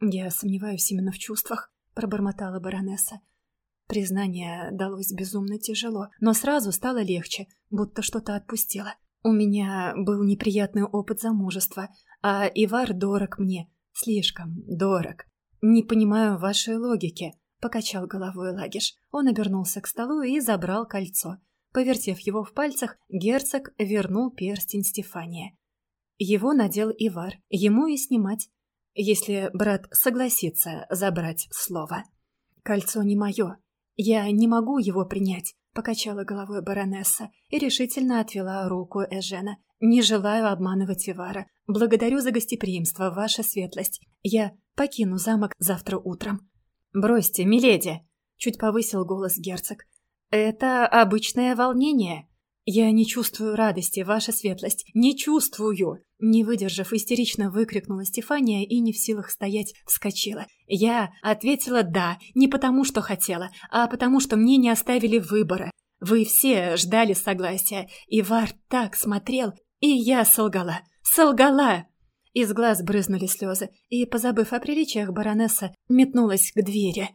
«Я сомневаюсь именно в чувствах», — пробормотала баронесса. Признание далось безумно тяжело, но сразу стало легче, будто что-то отпустило. У меня был неприятный опыт замужества, а Ивар дорог мне, слишком дорог. Не понимаю вашей логики. — покачал головой Лагиш. Он обернулся к столу и забрал кольцо. Повертев его в пальцах, герцог вернул перстень Стефания. Его надел Ивар, ему и снимать, если брат согласится забрать слово. «Кольцо не мое. Я не могу его принять», — покачала головой баронесса и решительно отвела руку Эжена. «Не желаю обманывать Ивара. Благодарю за гостеприимство, ваша светлость. Я покину замок завтра утром». «Бросьте, миледи!» — чуть повысил голос герцог. «Это обычное волнение. Я не чувствую радости, ваша светлость, не чувствую!» Не выдержав, истерично выкрикнула Стефания и не в силах стоять, вскочила. Я ответила «да», не потому что хотела, а потому что мне не оставили выбора. Вы все ждали согласия, и Вар так смотрел, и я солгала. Солгала! Из глаз брызнули слезы, и, позабыв о приличиях, баронесса метнулась к двери.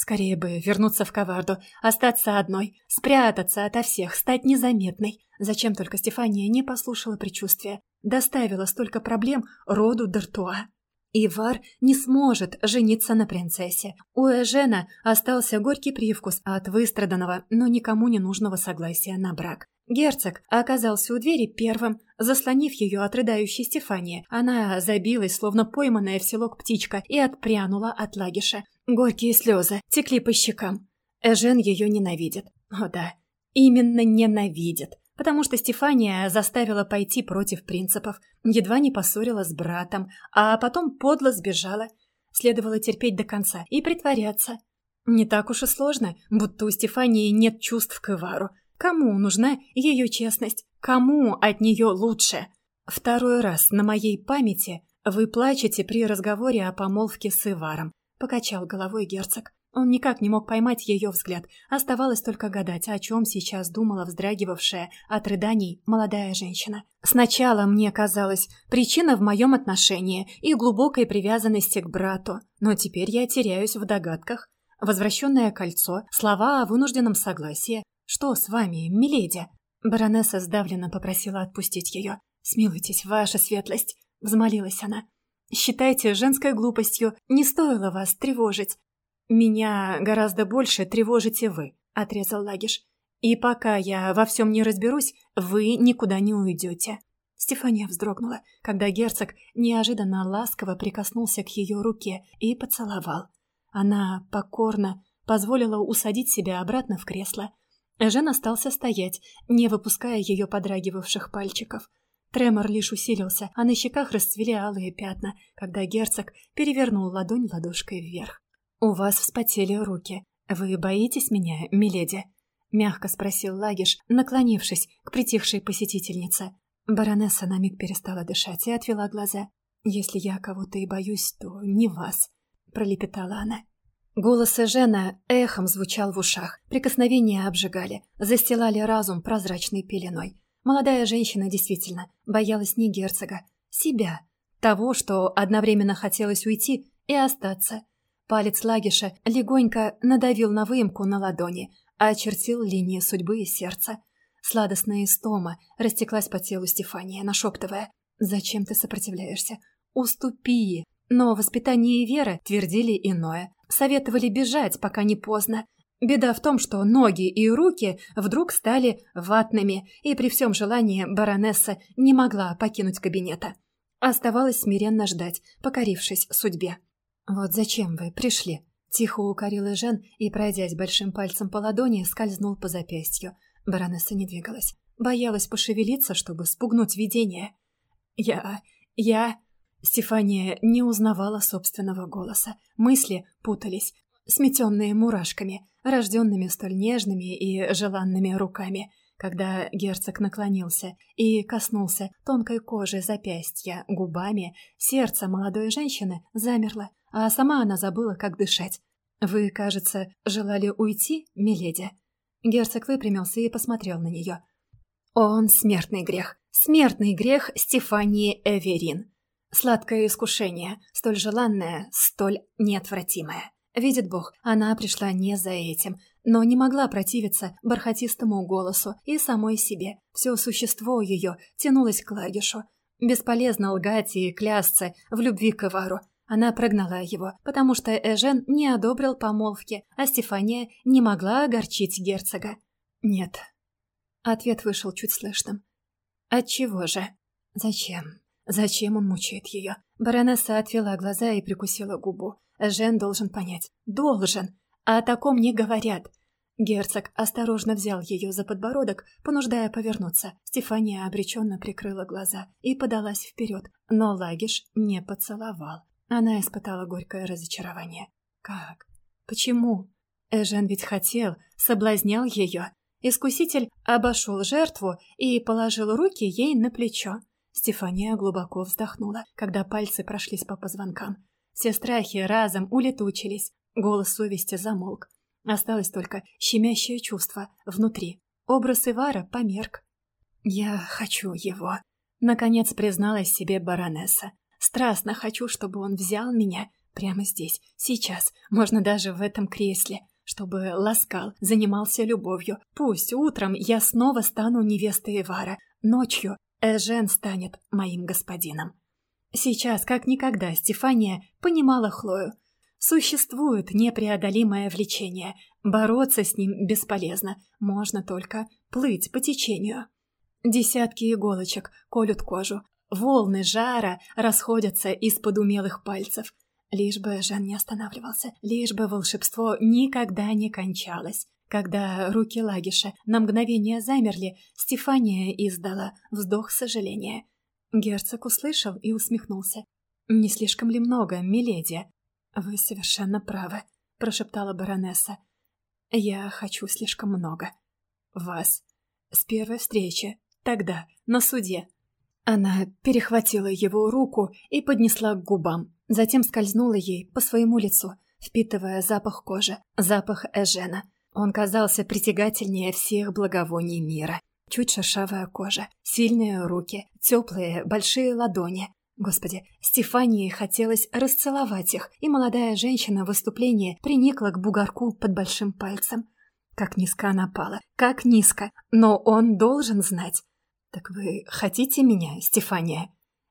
Скорее бы вернуться в коварду, остаться одной, спрятаться ото всех, стать незаметной. Зачем только Стефания не послушала предчувствия, доставила столько проблем роду Д'Артуа. Ивар не сможет жениться на принцессе. У Эжена остался горький привкус от выстраданного, но никому не нужного согласия на брак. Герцог оказался у двери первым, заслонив ее от рыдающей Стефании. Она забилась, словно пойманная в селок птичка, и отпрянула от лагиша. Горькие слезы текли по щекам. Эжен ее ненавидит. О да, именно ненавидит. Потому что Стефания заставила пойти против принципов, едва не поссорила с братом, а потом подло сбежала. Следовало терпеть до конца и притворяться. Не так уж и сложно, будто у Стефании нет чувств к Ивару. Кому нужна ее честность? Кому от нее лучше? Второй раз на моей памяти вы плачете при разговоре о помолвке с Иваром. Покачал головой герцог. Он никак не мог поймать ее взгляд. Оставалось только гадать, о чем сейчас думала вздрагивавшая от рыданий молодая женщина. Сначала мне казалось, причина в моем отношении и глубокой привязанности к брату, но теперь я теряюсь в догадках. Возвращенное кольцо, слова о вынужденном согласии. Что с вами, миледи? Баронесса сдавленно попросила отпустить ее. «Смилуйтесь, ваша светлость», — взмолилась она. Считайте женской глупостью, не стоило вас тревожить. Меня гораздо больше тревожите вы, отрезал Лагиш. И пока я во всем не разберусь, вы никуда не уйдете. Стефания вздрогнула, когда герцог неожиданно ласково прикоснулся к ее руке и поцеловал. Она покорно позволила усадить себя обратно в кресло. Жен остался стоять, не выпуская ее подрагивавших пальчиков. Тремор лишь усилился, а на щеках расцвели алые пятна, когда герцог перевернул ладонь ладошкой вверх. «У вас вспотели руки. Вы боитесь меня, миледи?» — мягко спросил Лагиш, наклонившись к притихшей посетительнице. Баронесса на миг перестала дышать и отвела глаза. «Если я кого-то и боюсь, то не вас», — пролепетала она. Голос Эжена эхом звучал в ушах, прикосновения обжигали, застилали разум прозрачной пеленой. Молодая женщина действительно боялась не герцога, себя, того, что одновременно хотелось уйти и остаться. Палец Лагиша легонько надавил на выемку на ладони, очертил линии судьбы и сердца. Сладостная истома растеклась по телу Стефания, нашептывая «Зачем ты сопротивляешься? Уступи!» Но воспитание и вера твердили иное, советовали бежать, пока не поздно, Беда в том, что ноги и руки вдруг стали ватными, и при всем желании баронесса не могла покинуть кабинета. Оставалось смиренно ждать, покорившись судьбе. «Вот зачем вы пришли?» Тихо укорил Жен и, пройдясь большим пальцем по ладони, скользнул по запястью. Баронесса не двигалась. Боялась пошевелиться, чтобы спугнуть видение. «Я... я...» Стефания не узнавала собственного голоса. Мысли путались, сметенные мурашками рожденными столь нежными и желанными руками, когда герцог наклонился и коснулся тонкой кожи запястья губами, сердце молодой женщины замерло, а сама она забыла, как дышать. «Вы, кажется, желали уйти, миледи?» Герцог выпрямился и посмотрел на нее. «Он смертный грех. Смертный грех Стефании Эверин. Сладкое искушение, столь желанное, столь неотвратимое. Видит Бог, она пришла не за этим, но не могла противиться бархатистому голосу и самой себе. Все существо ее тянулось к Лагишу. Бесполезно лгать и клясться в любви к Ивару. Она прогнала его, потому что Эжен не одобрил помолвки, а Стефания не могла огорчить герцога. «Нет». Ответ вышел чуть слышным. «Отчего же? Зачем? Зачем он мучает ее?» Баронесса отвела глаза и прикусила губу. Жен должен понять. Должен. А о таком не говорят. Герцог осторожно взял ее за подбородок, понуждая повернуться. Стефания обреченно прикрыла глаза и подалась вперед, но Лагиш не поцеловал. Она испытала горькое разочарование. Как? Почему? Эжен ведь хотел, соблазнял ее. Искуситель обошел жертву и положил руки ей на плечо. Стефания глубоко вздохнула, когда пальцы прошлись по позвонкам. Все страхи разом улетучились, голос совести замолк. Осталось только щемящее чувство внутри. Образ Ивара померк. «Я хочу его», — наконец призналась себе баронесса. «Страстно хочу, чтобы он взял меня, Прямо здесь, сейчас, можно даже в этом кресле, чтобы ласкал, занимался любовью. Пусть утром я снова стану невестой Ивара, ночью Эжен станет моим господином. Сейчас, как никогда, Стефания понимала Хлою. Существует непреодолимое влечение. Бороться с ним бесполезно. Можно только плыть по течению. Десятки иголочек колют кожу. Волны жара расходятся из-под умелых пальцев. Лишь бы Жан не останавливался, лишь бы волшебство никогда не кончалось. Когда руки Лагиша на мгновение замерли, Стефания издала вздох сожаления. Герцог услышал и усмехнулся. «Не слишком ли много, миледи?» «Вы совершенно правы», — прошептала баронесса. «Я хочу слишком много. Вас. С первой встречи. Тогда, на суде». Она перехватила его руку и поднесла к губам, затем скользнула ей по своему лицу, впитывая запах кожи, запах Эжена. Он казался притягательнее всех благовоний мира. Чуть шершавая кожа, сильные руки, теплые большие ладони. Господи, Стефании хотелось расцеловать их, и молодая женщина в выступлении приникла к бугорку под большим пальцем. Как низко она пала, как низко, но он должен знать. «Так вы хотите меня, Стефания?»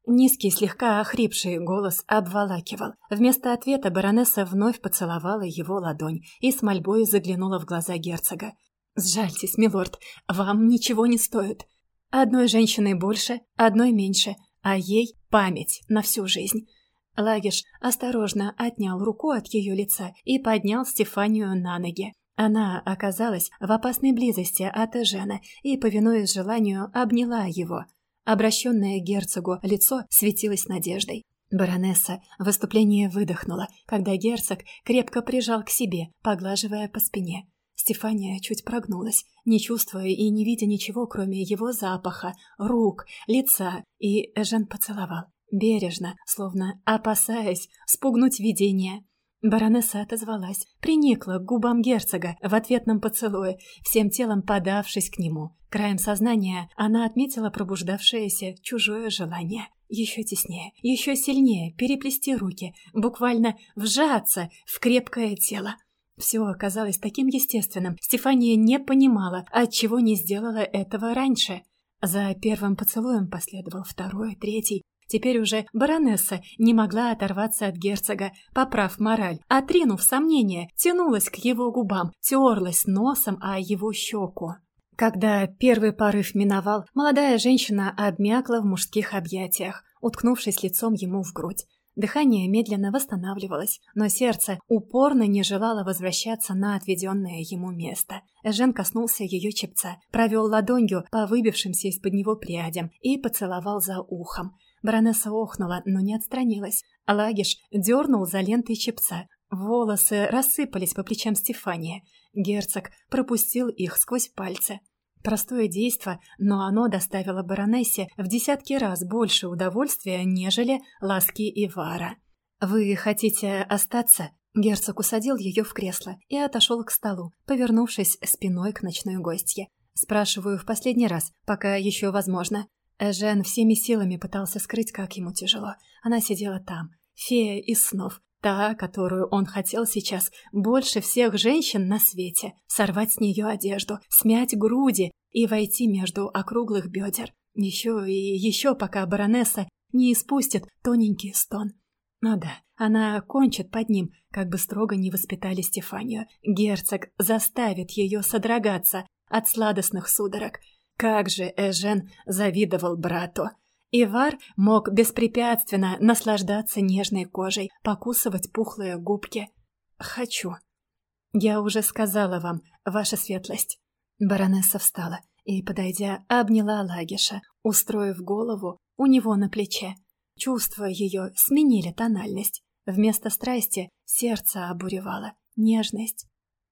Низкий, слегка охрипший голос обволакивал. Вместо ответа баронесса вновь поцеловала его ладонь и с мольбой заглянула в глаза герцога. «Сжальтесь, милорд, вам ничего не стоит. Одной женщиной больше, одной меньше, а ей память на всю жизнь». Лагиш осторожно отнял руку от ее лица и поднял Стефанию на ноги. Она оказалась в опасной близости от Эжена и, повинуясь желанию, обняла его. Обращенное герцогу лицо светилось надеждой. Баронесса в выступлении выдохнула, когда герцог крепко прижал к себе, поглаживая по спине. Стефания чуть прогнулась, не чувствуя и не видя ничего, кроме его запаха, рук, лица, и Эжен поцеловал. Бережно, словно опасаясь спугнуть видение. Баронесса отозвалась, приникла к губам герцога в ответном поцелуе, всем телом подавшись к нему. Краем сознания она отметила пробуждавшееся чужое желание. Еще теснее, еще сильнее переплести руки, буквально вжаться в крепкое тело. Все оказалось таким естественным. Стефания не понимала, отчего не сделала этого раньше. За первым поцелуем последовал второй, третий. Теперь уже баронесса не могла оторваться от герцога, поправ мораль, отринув сомнения, тянулась к его губам, терлась носом о его щеку. Когда первый порыв миновал, молодая женщина обмякла в мужских объятиях, уткнувшись лицом ему в грудь. Дыхание медленно восстанавливалось, но сердце упорно не желало возвращаться на отведенное ему место. Жен коснулся ее чепца, провел ладонью по выбившимся из-под него прядям и поцеловал за ухом. Баронесса охнула, но не отстранилась. Лагиш дернул за лентой чепца. Волосы рассыпались по плечам Стефания. Герцог пропустил их сквозь пальцы. Простое действо, но оно доставило баронессе в десятки раз больше удовольствия, нежели ласки Ивара. «Вы хотите остаться?» Герцог усадил ее в кресло и отошел к столу, повернувшись спиной к ночной гостье. «Спрашиваю в последний раз, пока еще возможно». Жен всеми силами пытался скрыть, как ему тяжело. Она сидела там, фея из снов, Та, которую он хотел сейчас больше всех женщин на свете. Сорвать с нее одежду, смять груди и войти между округлых бедер. Еще и еще, пока баронесса не испустит тоненький стон. Ну да, она кончит под ним, как бы строго не воспитали Стефанию. Герцог заставит ее содрогаться от сладостных судорог. Как же Эжен завидовал брату. Ивар мог беспрепятственно наслаждаться нежной кожей, покусывать пухлые губки. «Хочу». «Я уже сказала вам, ваша светлость». Баронесса встала и, подойдя, обняла Лагиша, устроив голову у него на плече. Чувства ее сменили тональность. Вместо страсти сердце обуревало нежность.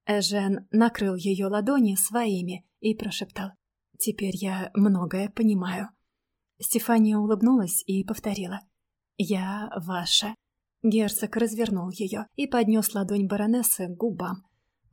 Эжен накрыл ее ладони своими и прошептал. «Теперь я многое понимаю». Стефания улыбнулась и повторила. «Я ваша». Герцог развернул ее и поднес ладонь баронессы к губам.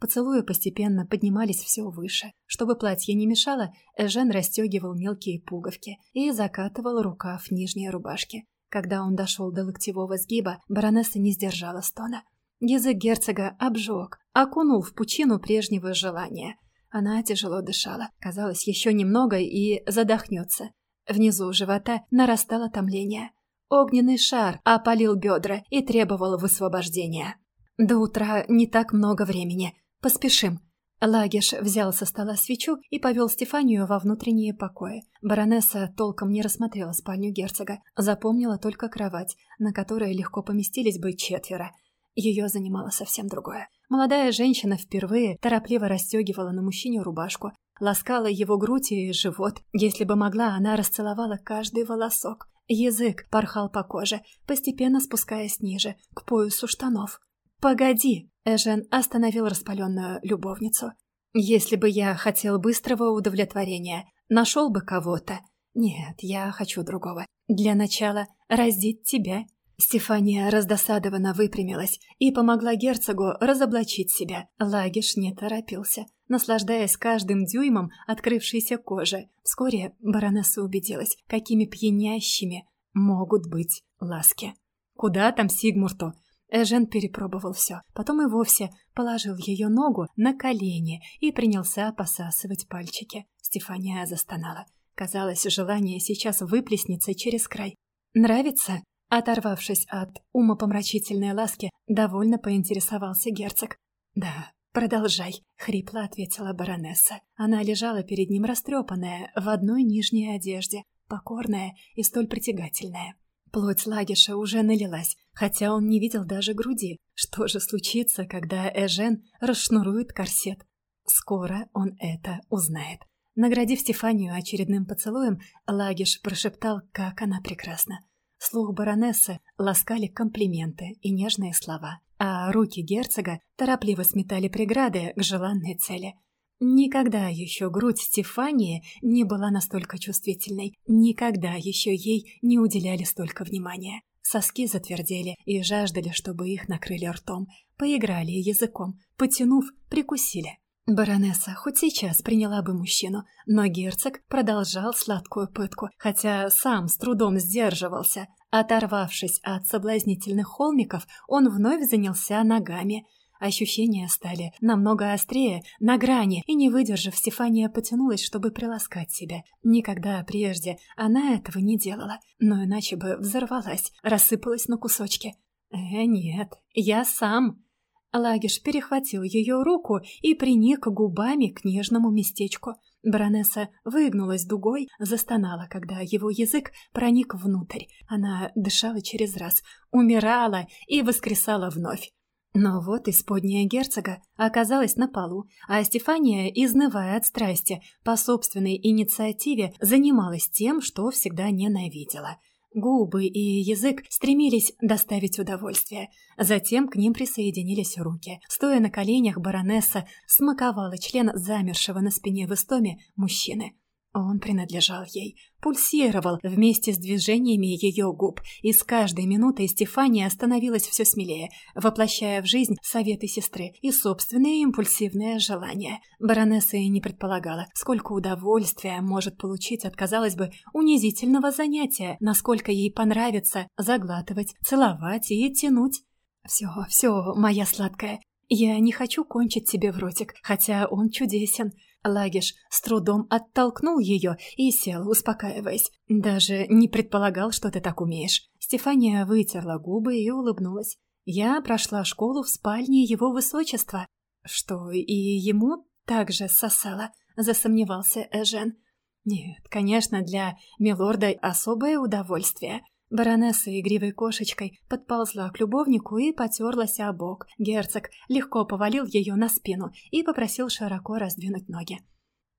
Поцелуи постепенно поднимались все выше. Чтобы платье не мешало, Эжен расстегивал мелкие пуговки и закатывал рукав нижней рубашки. Когда он дошел до локтевого сгиба, баронесса не сдержала стона. Язык герцога обжег, окунул в пучину прежнего желания. Она тяжело дышала. Казалось, еще немного и задохнется. Внизу живота нарастало томление. Огненный шар опалил бедра и требовал высвобождения. До утра не так много времени. Поспешим. Лагиш взял со стола свечу и повел Стефанию во внутренние покои. Баронесса толком не рассмотрела спальню герцога, запомнила только кровать, на которой легко поместились бы четверо. Ее занимало совсем другое. Молодая женщина впервые торопливо расстегивала на мужчине рубашку, ласкала его грудь и живот. Если бы могла, она расцеловала каждый волосок. Язык порхал по коже, постепенно спускаясь ниже, к поясу штанов. «Погоди!» — Эжен остановил распаленную любовницу. «Если бы я хотел быстрого удовлетворения, нашел бы кого-то. Нет, я хочу другого. Для начала раздеть тебя». Стефания раздосадованно выпрямилась и помогла герцогу разоблачить себя. Лагиш не торопился, наслаждаясь каждым дюймом открывшейся кожи. Вскоре баронесса убедилась, какими пьянящими могут быть ласки. «Куда там Сигмурту?» Эжен перепробовал все, потом и вовсе положил ее ногу на колени и принялся посасывать пальчики. Стефания застонала. Казалось, желание сейчас выплеснется через край. «Нравится?» Оторвавшись от умопомрачительной ласки, довольно поинтересовался герцог. «Да, продолжай», — хрипло ответила баронесса. Она лежала перед ним растрепанная, в одной нижней одежде, покорная и столь притягательная. Плоть Лагиша уже налилась, хотя он не видел даже груди. Что же случится, когда Эжен расшнурует корсет? Скоро он это узнает. Наградив Стефанию очередным поцелуем, Лагиш прошептал, как она прекрасна. Слух баронессы ласкали комплименты и нежные слова, а руки герцога торопливо сметали преграды к желанной цели — Никогда еще грудь Стефании не была настолько чувствительной, никогда еще ей не уделяли столько внимания. Соски затвердели и жаждали, чтобы их накрыли ртом, поиграли языком, потянув, прикусили. Баронесса хоть сейчас приняла бы мужчину, но герцог продолжал сладкую пытку, хотя сам с трудом сдерживался. Оторвавшись от соблазнительных холмиков, он вновь занялся ногами – Ощущения стали намного острее, на грани, и, не выдержав, Стефания потянулась, чтобы приласкать себя. Никогда прежде она этого не делала, но иначе бы взорвалась, рассыпалась на кусочки. «Э, нет, я сам!» Лагиш перехватил ее руку и приник губами к нежному местечку. Баронесса выгнулась дугой, застонала, когда его язык проник внутрь. Она дышала через раз, умирала и воскресала вновь. Но вот исподняя герцога оказалась на полу, а Стефания, изнывая от страсти, по собственной инициативе занималась тем, что всегда ненавидела. Губы и язык стремились доставить удовольствие. Затем к ним присоединились руки. Стоя на коленях, баронесса смаковала член замершего на спине в истоме мужчины. Он принадлежал ей, пульсировал вместе с движениями ее губ, и с каждой минутой Стефания становилась все смелее, воплощая в жизнь советы сестры и собственные импульсивные желания. Баронесса и не предполагала, сколько удовольствия может получить от, казалось бы, унизительного занятия, насколько ей понравится заглатывать, целовать и тянуть. «Все, все, моя сладкая, я не хочу кончить тебе в ротик, хотя он чудесен». Лагиш с трудом оттолкнул ее и сел, успокаиваясь. «Даже не предполагал, что ты так умеешь». Стефания вытерла губы и улыбнулась. «Я прошла школу в спальне его высочества». «Что, и ему также сосало?» — засомневался Эжен. «Нет, конечно, для милорда особое удовольствие. Баронесса игривой кошечкой подползла к любовнику и потерлась о бок. Герцог легко повалил ее на спину и попросил широко раздвинуть ноги.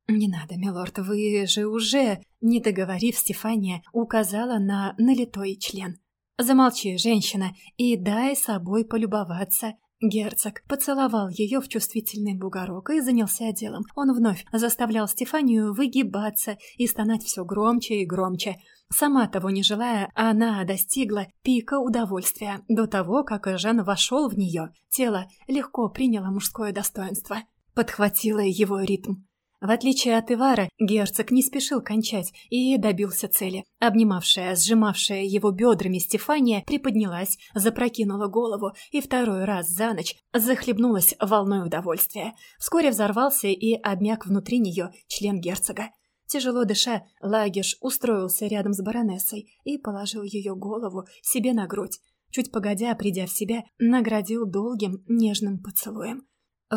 «Не надо, милорд, вы же уже...» Не договорив, Стефания указала на налитой член. «Замолчи, женщина, и дай собой полюбоваться». Герцог поцеловал ее в чувствительный бугорок и занялся делом. Он вновь заставлял Стефанию выгибаться и стонать все громче и громче – Сама того не желая, она достигла пика удовольствия. До того, как Жен вошел в нее, тело легко приняло мужское достоинство. Подхватило его ритм. В отличие от Ивара, герцог не спешил кончать и добился цели. Обнимавшая, сжимавшая его бедрами Стефания приподнялась, запрокинула голову и второй раз за ночь захлебнулась волной удовольствия. Вскоре взорвался и обмяк внутри нее член герцога. Тяжело дыша, Лагиш устроился рядом с баронессой и положил ее голову себе на грудь. Чуть погодя, придя в себя, наградил долгим, нежным поцелуем.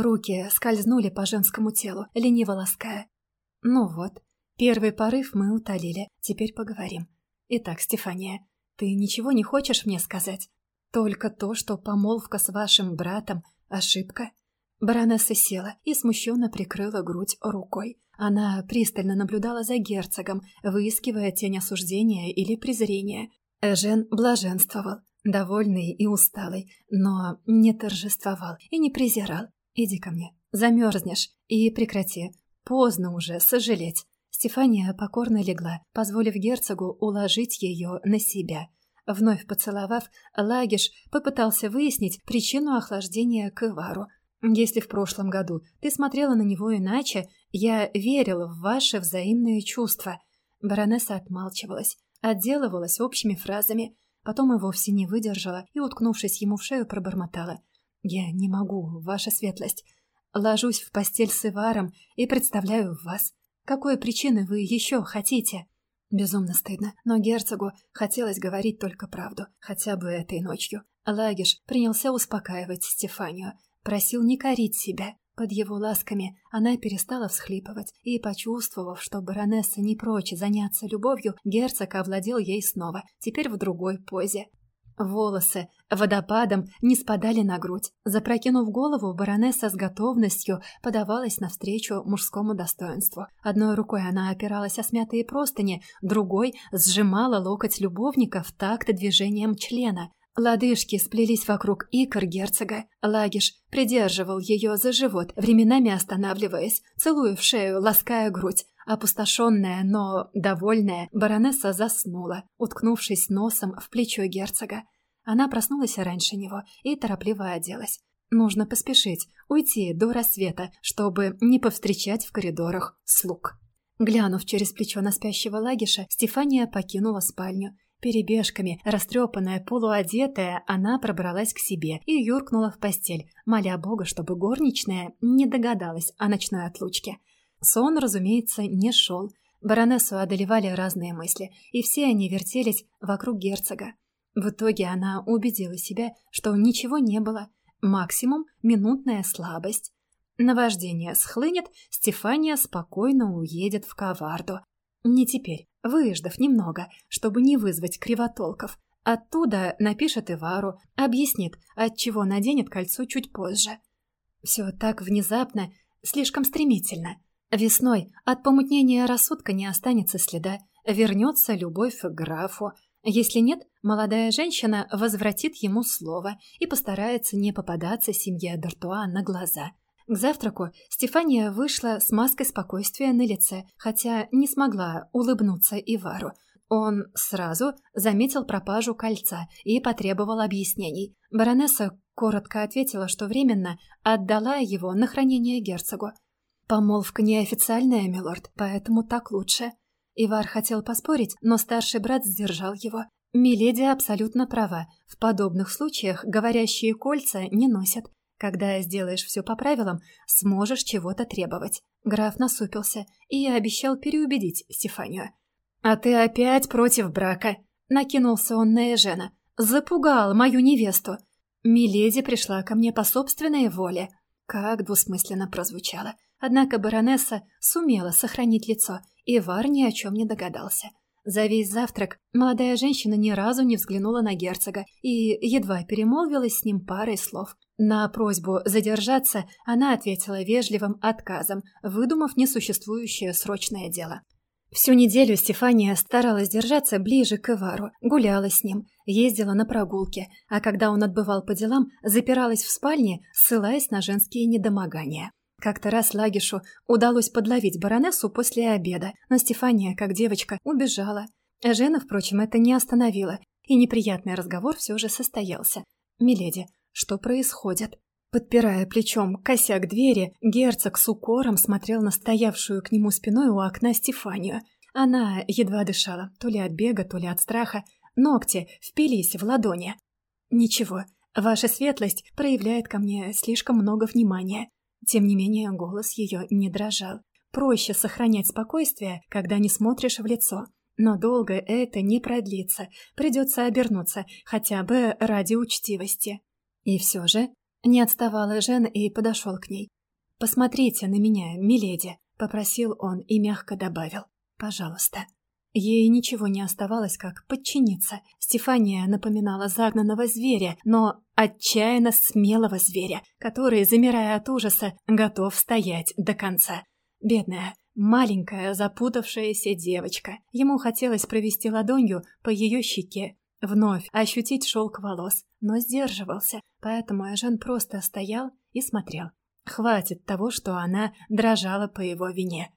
Руки скользнули по женскому телу, лениво лаская. «Ну вот, первый порыв мы утолили, теперь поговорим. Итак, Стефания, ты ничего не хочешь мне сказать? Только то, что помолвка с вашим братом — ошибка?» Баронесса села и смущенно прикрыла грудь рукой. Она пристально наблюдала за герцогом, выискивая тень осуждения или презрения. Эжен блаженствовал, довольный и усталый, но не торжествовал и не презирал. «Иди ко мне, замерзнешь, и прекрати. Поздно уже сожалеть». Стефания покорно легла, позволив герцогу уложить ее на себя. Вновь поцеловав, Лагиш попытался выяснить причину охлаждения к. «Если в прошлом году ты смотрела на него иначе, я верила в ваши взаимные чувства». Баронесса отмалчивалась, отделывалась общими фразами, потом и вовсе не выдержала и, уткнувшись ему в шею, пробормотала. «Я не могу, ваша светлость. Ложусь в постель с Иваром и представляю вас. Какой причины вы еще хотите?» Безумно стыдно, но герцогу хотелось говорить только правду, хотя бы этой ночью. Лагиш принялся успокаивать Стефанию, просил не корить себя. Под его ласками она перестала всхлипывать, и, почувствовав, что баронесса не прочь заняться любовью, герцог овладел ей снова, теперь в другой позе. Волосы водопадом не спадали на грудь. Запрокинув голову, баронесса с готовностью подавалась навстречу мужскому достоинству. Одной рукой она опиралась о смятые простыни, другой сжимала локоть любовника в такт движением члена. Лодыжки сплелись вокруг икр герцога. Лагиш придерживал ее за живот, временами останавливаясь, целуя в шею, лаская грудь. Опустошенная, но довольная, баронесса заснула, уткнувшись носом в плечо герцога. Она проснулась раньше него и торопливо оделась. Нужно поспешить, уйти до рассвета, чтобы не повстречать в коридорах слуг. Глянув через плечо на спящего Лагиша, Стефания покинула спальню. Перебежками, растрепанная, полуодетая, она пробралась к себе и юркнула в постель, моля Бога, чтобы горничная не догадалась о ночной отлучке. Сон, разумеется, не шел. Баронессу одолевали разные мысли, и все они вертелись вокруг герцога. В итоге она убедила себя, что ничего не было, максимум минутная слабость. Наваждение схлынет, Стефания спокойно уедет в Коварду. Не теперь, выждав немного, чтобы не вызвать кривотолков. Оттуда напишет Ивару, объяснит, отчего наденет кольцо чуть позже. Все так внезапно, слишком стремительно. Весной от помутнения рассудка не останется следа, вернется любовь к графу. Если нет, молодая женщина возвратит ему слово и постарается не попадаться семье Д'Артуа на глаза. К завтраку Стефания вышла с маской спокойствия на лице, хотя не смогла улыбнуться Ивару. Он сразу заметил пропажу кольца и потребовал объяснений. Баронесса коротко ответила, что временно отдала его на хранение герцогу. «Помолвка неофициальная, милорд, поэтому так лучше». Ивар хотел поспорить, но старший брат сдержал его. Миледи абсолютно права. В подобных случаях говорящие кольца не носят. Когда сделаешь все по правилам, сможешь чего-то требовать. Граф насупился и обещал переубедить Стефанию. «А ты опять против брака?» Накинулся он на Эжена. «Запугал мою невесту. Миледи пришла ко мне по собственной воле». Как двусмысленно прозвучало. Однако баронесса сумела сохранить лицо, и Вар ни о чем не догадался. За весь завтрак молодая женщина ни разу не взглянула на герцога и едва перемолвилась с ним парой слов. На просьбу задержаться она ответила вежливым отказом, выдумав несуществующее срочное дело. Всю неделю Стефания старалась держаться ближе к Ивару, гуляла с ним, ездила на прогулки, а когда он отбывал по делам, запиралась в спальне, ссылаясь на женские недомогания. Как-то раз Лагишу удалось подловить баронессу после обеда, но Стефания, как девочка, убежала. Жена, впрочем, это не остановила, и неприятный разговор все же состоялся. «Миледи, что происходит?» Подпирая плечом косяк двери, герцог с укором смотрел на стоявшую к нему спиной у окна Стефанию. Она едва дышала, то ли от бега, то ли от страха. Ногти впились в ладони. «Ничего, ваша светлость проявляет ко мне слишком много внимания». Тем не менее, голос ее не дрожал. Проще сохранять спокойствие, когда не смотришь в лицо. Но долго это не продлится. Придется обернуться, хотя бы ради учтивости. И все же не отставала Жен и подошел к ней. «Посмотрите на меня, миледи», — попросил он и мягко добавил. «Пожалуйста». Ей ничего не оставалось, как подчиниться. Стефания напоминала загнанного зверя, но отчаянно смелого зверя, который, замирая от ужаса, готов стоять до конца. Бедная, маленькая, запутавшаяся девочка. Ему хотелось провести ладонью по ее щеке, вновь ощутить шелк волос, но сдерживался, поэтому Эжен просто стоял и смотрел. Хватит того, что она дрожала по его вине.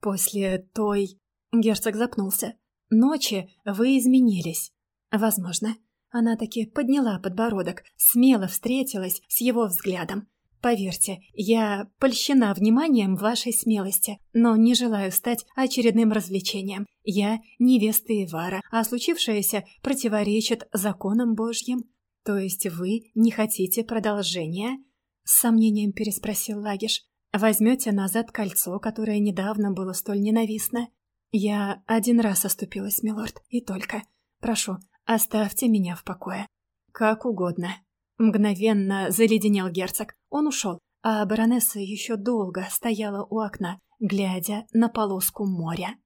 После той... Герцог запнулся. Ночи вы изменились. Возможно. Она таки подняла подбородок, смело встретилась с его взглядом. Поверьте, я польщена вниманием вашей смелости, но не желаю стать очередным развлечением. Я невеста Ивара, а случившееся противоречит законам Божьим. То есть вы не хотите продолжения? С сомнением переспросил Лагиш. Возьмете назад кольцо, которое недавно было столь ненавистно? Я один раз оступилась, милорд, и только. Прошу, оставьте меня в покое. Как угодно. Мгновенно заледенел герцог. Он ушел, а баронесса еще долго стояла у окна, глядя на полоску моря.